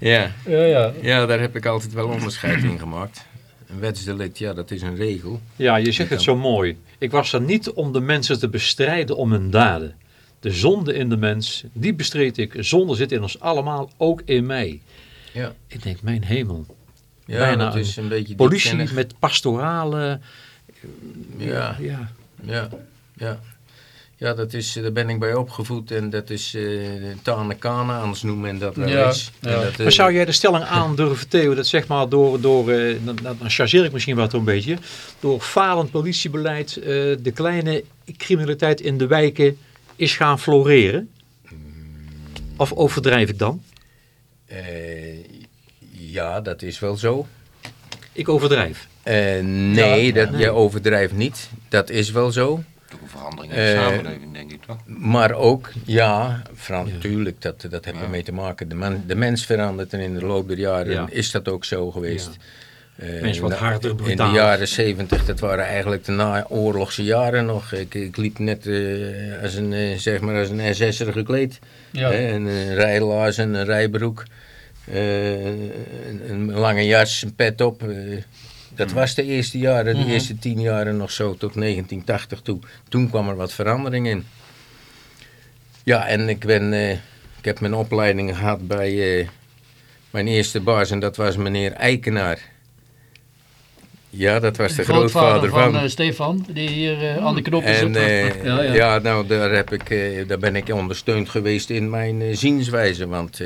Ja. Ja, ja. ja, daar heb ik altijd wel onderscheid in gemaakt. Een wetsdelict, ja, dat is een regel. Ja, je zegt het zo mooi. Ik was er niet om de mensen te bestrijden om hun daden. De zonde in de mens, die bestreed ik. Zonde zit in ons allemaal, ook in mij. Ja. Ik denk, mijn hemel. Ja, Bijna dat is een beetje Politie met pastorale... Ja. ja. Ja, ja. Ja, dat is, eh, daar ben ik bij opgevoed en dat is uh, Tane Kanaans noemen men dat wel Ja, eens. ja. En dat, eh, Maar zou jij de stelling *laughs* aandurven, Theo, dat zeg maar door, door eh, dan, dan chargeer ik misschien wat een beetje, door falend politiebeleid eh, de kleine criminaliteit in de wijken is gaan floreren? Of overdrijf ik dan? eh, ja, dat is wel zo. Ik overdrijf. Eh, nee, Ja, dat, nee. je overdrijft niet. Dat is wel zo. Toch een verandering in de Eh, samenleving, denk ik toch? Maar ook, ja, Frans, Ja. tuurlijk, dat, dat heeft Ja. ermee te maken. De, man, de mens verandert en in de loop der jaren Ja. is dat ook zo geweest. Eh, wat In de jaren zeventig, dat waren eigenlijk de naoorlogse jaren nog. Ik, ik liep net eh, als een, eh, zeg maar als een SS'er gekleed. Ja. Hè, een, een rijlaars en een rijbroek. een, een lange jas, een pet op. dat was de eerste jaren, de Mhm. eerste tien jaren nog zo, tot 1980 toe. Toen kwam er wat verandering in. Ja, en ik, ben, ik heb mijn opleiding gehad bij mijn eerste baas en dat was meneer Eikenaar. Ja, dat was de grootvader van. van eh, Stefan, die hier eh, aan de knop is. En eh, Ja, ja, ja. nou, daar, heb ik, daar ben ik ondersteund geweest in mijn zienswijze. Want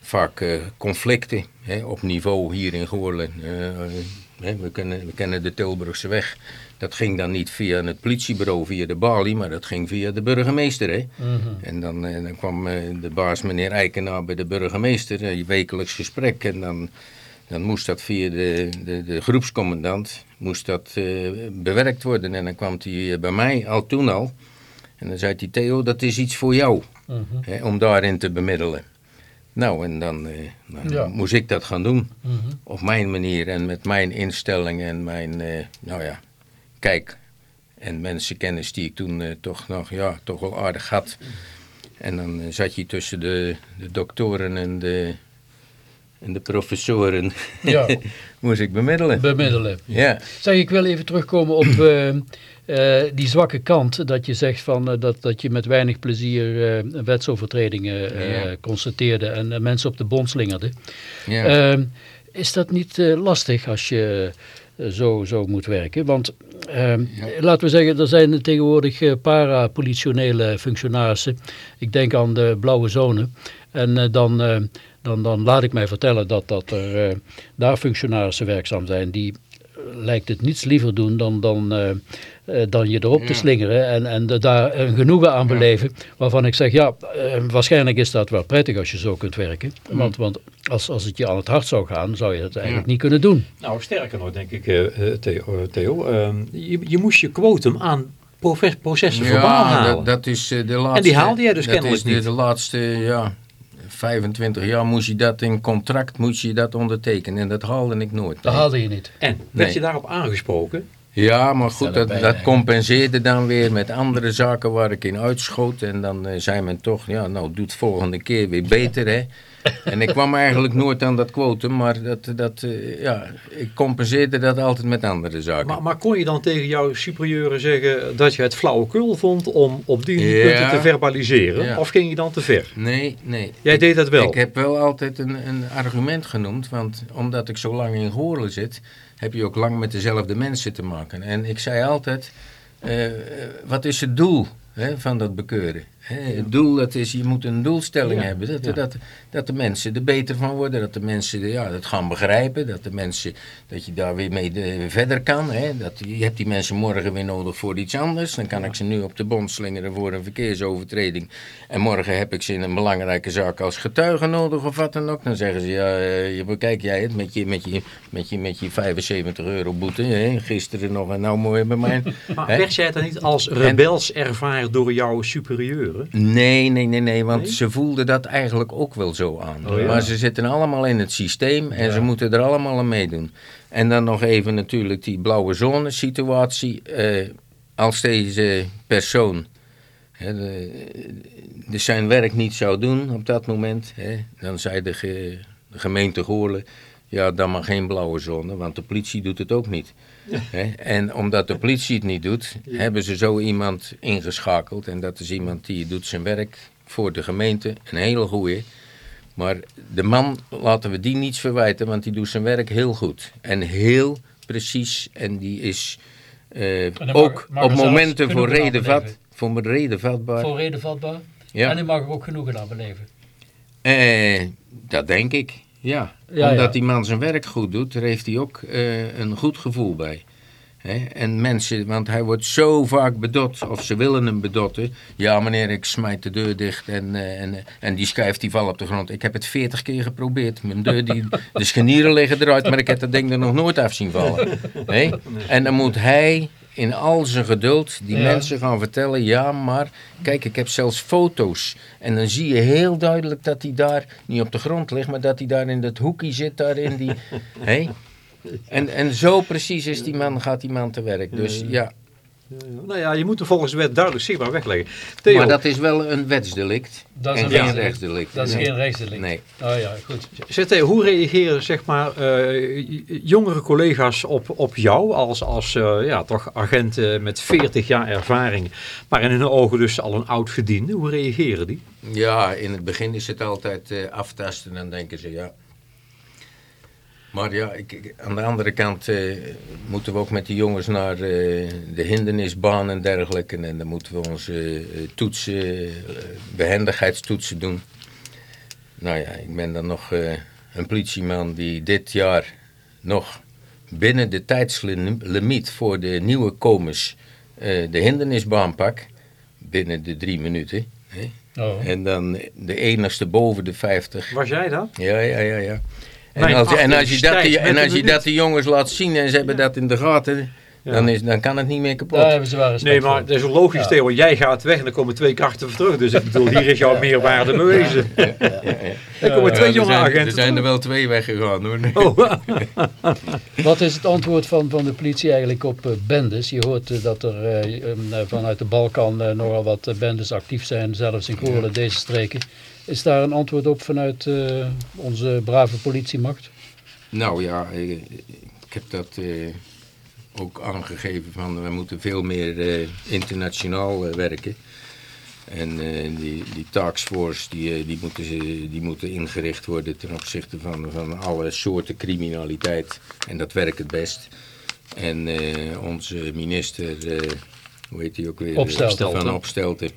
vaak conflicten hè, op niveau hier in Goorlen. we, kennen, we kennen de Tilburgse weg. Dat ging dan niet via het politiebureau, via de balie, maar dat ging via de burgemeester. Hè. Mhm. En dan, dan kwam de baas meneer Eikenaar bij de burgemeester, een wekelijks gesprek. En dan, dan moest dat via de, de, de groepscommandant moest dat, eh, bewerkt worden. En dan kwam hij eh, bij mij, al toen al. En dan zei hij, Theo, dat is iets voor jou, Mhm. hè, om daarin te bemiddelen. Nou, en dan, eh, dan Ja. moest ik dat gaan doen. Mhm. Op mijn manier en met mijn instelling en mijn, nou ja, kijk en mensenkennis die ik toen toch nog, ja, toch wel aardig had. En dan zat je tussen de, de doktoren en de, en de professoren, *laughs* Ja, moest ik bemiddelen. bemiddelen. Ja, Zeg, ik wil even terugkomen op eh, eh, die zwakke kant. Dat je zegt van, eh, dat, dat je met weinig plezier wetsovertredingen Ja. constateerde en mensen op de bond slingerde. ja. Ehm, is dat niet lastig als je zo, zo moet werken? Want ehm, laten we zeggen, er zijn tegenwoordig parapolitionele functionarissen. Ik denk aan de blauwe zone. En dan, dan, dan laat ik mij vertellen dat, dat er eh, daar functionarissen werkzaam zijn die eh, lijkt het niets liever doen dan, dan, eh, eh, dan je erop te slingeren en, en de- daar een genoegen aan beleven. Waarvan ik zeg, ja, eh, waarschijnlijk is dat wel prettig als je zo kunt werken. Want, want als, als het je aan het hart zou gaan, zou je dat eigenlijk Ja. niet kunnen doen. Nou, sterker nog, denk ik, eh, eh, Theo. Theo je, je moest je quotum aan proces- processen verbaal ja halen. dat, dat is eh, de laatste... En die haalde jij dus dat kennelijk is de, niet. de laatste, ja, 25 jaar moest je dat in contract, moest je dat ondertekenen. En dat haalde ik nooit. Dat nee. haalde je niet. En, werd Nee. je daarop aangesproken? Ja, maar goed, dat, dat hè. compenseerde dan weer met andere zaken waar ik in uitschoot. En dan eh, zei men toch, ja, nou, doe het volgende keer weer beter, hè. En ik kwam eigenlijk nooit aan dat quotum, maar dat, dat, eh, ja, ik compenseerde dat altijd met andere zaken. Maar, maar kon je dan tegen jouw superieuren zeggen dat je het flauwekul vond om op die Ja. punten te verbaliseren? Ja. Of ging je dan te ver? Nee, nee. Jij Ik- deed dat wel. Ik heb wel altijd een, een argument genoemd, want omdat ik zo lang in Goorlen zit, heb je ook lang met dezelfde mensen te maken. En ik zei altijd, eh, eh, wat is het doel hè, van dat bekeuren? Het doel, dat is, je moet een doelstelling Ja, hebben, dat, ja. dat, dat de mensen er beter van worden, dat de mensen ja, dat gaan begrijpen, dat de mensen, dat je daar weer mee eh, verder kan. Hè, dat, je hebt die mensen morgen weer nodig voor iets anders, dan kan ik ze nu op de bond slingeren voor een verkeersovertreding. En morgen heb ik ze in een belangrijke zaak als getuige nodig of wat dan ook. Dan zeggen ze, ja, eh, je bekijk jij het met je, met je, met je, met je 75 euro boete. Hè? Gisteren nog en nou mooi bij mij. *laughs* Maar werd jij dan niet als rebels ervaren door jouw Nee, nee, nee, nee, want Nee? ze voelden dat eigenlijk ook wel zo aan. Oh ja. Maar ze zitten allemaal in het systeem en Ja. ze moeten er allemaal aan meedoen. En dan nog even natuurlijk die blauwe zone situatie. Eh, als deze persoon hè, de, de zijn werk niet zou doen op dat moment, hè, dan zei de, ge- de gemeente Goorlen, ja, dan maar geen blauwe zone, want de politie doet het ook niet. En omdat de politie het niet doet, hebben ze zo iemand ingeschakeld. En dat is iemand die doet zijn werk voor de gemeente, een hele goeie. Maar de man, laten we die niets verwijten, want die doet zijn werk heel goed. En heel precies. En die is eh, ook mag op momenten voor reden, vat, voor reden vatbaar. Voor reden vatbaar. Ja. En u mag er ook genoegen aan beleven. Eh, dat denk ik, ja. Ja, Omdat ja. die man zijn werk goed doet, daar heeft hij ook eh, een goed gevoel bij. En mensen, want hij wordt zo vaak bedot, of ze willen hem bedotten. Ja meneer, ik smijt de deur dicht en, eh, en, en die schuift die val op de grond. Ik heb het veertig keer geprobeerd. Mijn deur, die, de schenieren liggen eruit, maar ik heb dat ding er nog nooit af zien vallen. *laughs* En dan moet hij in al zijn geduld die Ja. mensen gaan vertellen, ja maar kijk ik heb zelfs foto's. En dan zie je heel duidelijk dat hij daar niet op de grond ligt, maar dat hij daar in dat hoekje zit, daar in die... *laughs* Hè? En, en zo precies is die man, gaat die man te werk. Dus ja, Nou ja, je moet er volgens de wet duidelijk zichtbaar wegleggen. Theo, maar dat is wel een wetsdelict Dat is en een geen rechtsdelict. rechtsdelict. Dat is Nee. geen rechtsdelict. Nee. Oh ja, goed. zeg Theo, hoe reageren zeg maar, eh, jongere collega's op, op jou als, als eh, ja, toch agent met 40 jaar ervaring, maar in hun ogen dus al een oud gediende? Hoe reageren die? Ja, in het begin is het altijd eh, aftasten en dan denken ze ja. Maar ja, ik, ik- aan de andere kant eh, moeten we ook met die jongens naar eh, de hindernisbaan en dergelijke. En dan moeten we onze eh, toetsen, eh, behendigheidstoetsen doen. Nou ja, ik ben dan nog een politieman die dit jaar nog binnen de tijdslimiet voor de nieuwe komers de hindernisbaan pak. Binnen de drie minuten. Hè? Oh. En dan de enigste boven de 50. Was jij dat? Ja, ja, ja, ja. En als, en als je, dat, die, en als een je dat de jongens laat zien en ze hebben dat in de gaten, Ja. dan, is, dan kan het niet meer kapot. Daar hebben ze wel respect Nee, maar dat is logisch, Ja. Theo. Jij gaat weg en dan komen twee krachten voor terug. Dus ik bedoel, hier is jouw *laughs* meerwaarde bewezen. Ja, ja, ja. *laughs* Er komen twee jonge zijn, agenten er zijn er wel twee weggegaan hoor. Oh, *laughs* Wat is het antwoord van, van de politie eigenlijk op eh, bendes? Je hoort eh, dat er eh, um, eh, vanuit de Balkan eh, nogal wat bendes actief zijn, zelfs in Goorlen, deze streken. Is daar een antwoord op vanuit eh, onze brave politiemacht? Nou ja, eh, ik heb dat eh, ook aangegeven van we moeten veel meer eh, internationaal eh, werken. En eh, die, die taskforce die, eh, die, moeten, die moeten ingericht worden ten opzichte van, van alle soorten criminaliteit. En dat werkt het best. En eh, onze minister, eh, hoe heet die ook weer? Opstelten. Van Opstelten.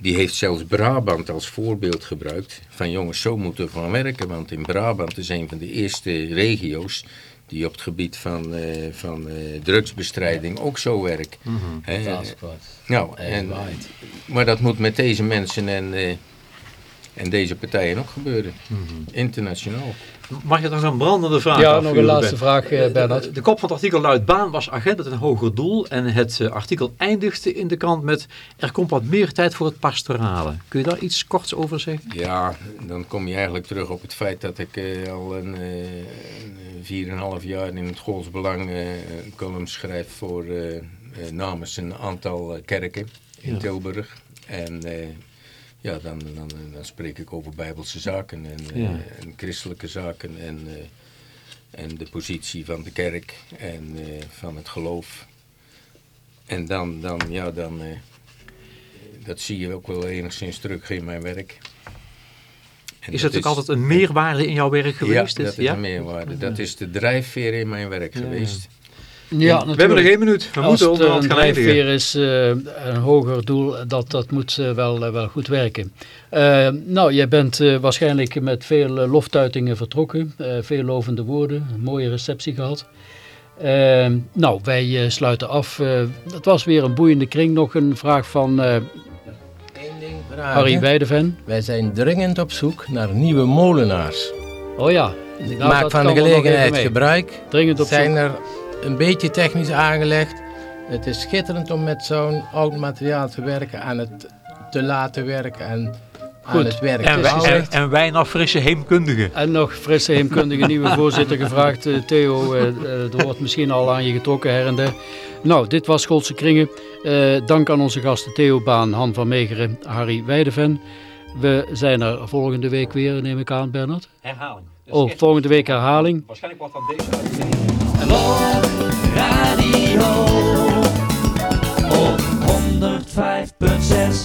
Die heeft zelfs Brabant als voorbeeld gebruikt. Van jongens, zo moeten we gaan werken. Want in Brabant is een van de eerste regio's die op het gebied van, eh, van eh, drugsbestrijding ook zo werkt. Taskforce. nou, en, maar dat moet met deze mensen en, eh, en deze partijen ook gebeuren. Internationaal. Mag je nog een brandende vraag ja, nog een laatste Ben? vraag, eh, De, Bernard. de kop van het artikel luidt Baan was agent met een hoger doel en het eh, artikel eindigde in de krant met er komt wat meer tijd voor het pastorale. Kun je daar iets korts over zeggen? Ja, dan kom je eigenlijk terug op het feit dat ik eh, al een eh, een vier en een half jaar in het Gools Belang eh, een column schrijf voor namens een aantal kerken in Ja. Tilburg. En eh, ja, dan, dan, dan spreek ik over bijbelse zaken en, eh, Ja. en christelijke zaken en, eh, en de positie van de kerk en eh, van het geloof. En dan, dan ja, dan, dat zie je ook wel enigszins terug in mijn werk. En Is dat ook altijd een meerwaarde in jouw werk geweest? Ja, dat is een meerwaarde. Dat is de drijfveer in mijn werk geweest. Ja, We hebben nog één minuut. We Als moeten het eh, een drijfveer is, eh, een hoger doel, dat, dat moet eh, wel, eh, wel goed werken. Eh, nou, jij bent eh, waarschijnlijk met veel eh, loftuitingen vertrokken, eh, veel lovende woorden, een mooie receptie gehad. Eh, nou, wij eh, sluiten af. Eh, dat was weer een boeiende kring. Nog een vraag van eh, vragen. Harry Weideven. Wij zijn dringend op zoek naar nieuwe molenaars. Oh ja. Nou, maak van de gelegenheid gebruik. Dringend op zijn zoek. er een beetje technisch aangelegd. Het is schitterend om met zo'n oud materiaal te werken, aan het te laten werken en aan Goed. het werk En, te wij, en, wij nog frisse heemkundigen. En nog frisse heemkundige nieuwe *laughs* voorzitter gevraagd. Eh, Theo, eh, eh, er wordt misschien al aan je getrokken her en der. Nou, dit was Schoolse Kringen. Eh, dank aan onze gasten Theo Baan, Han van Meegeren, Harry Weideven. We zijn er volgende week weer, neem ik aan, Bernard. Herhaling. Oh, volgende week herhaling. Waarschijnlijk wat van deze uitzending. Radio. Op 105.6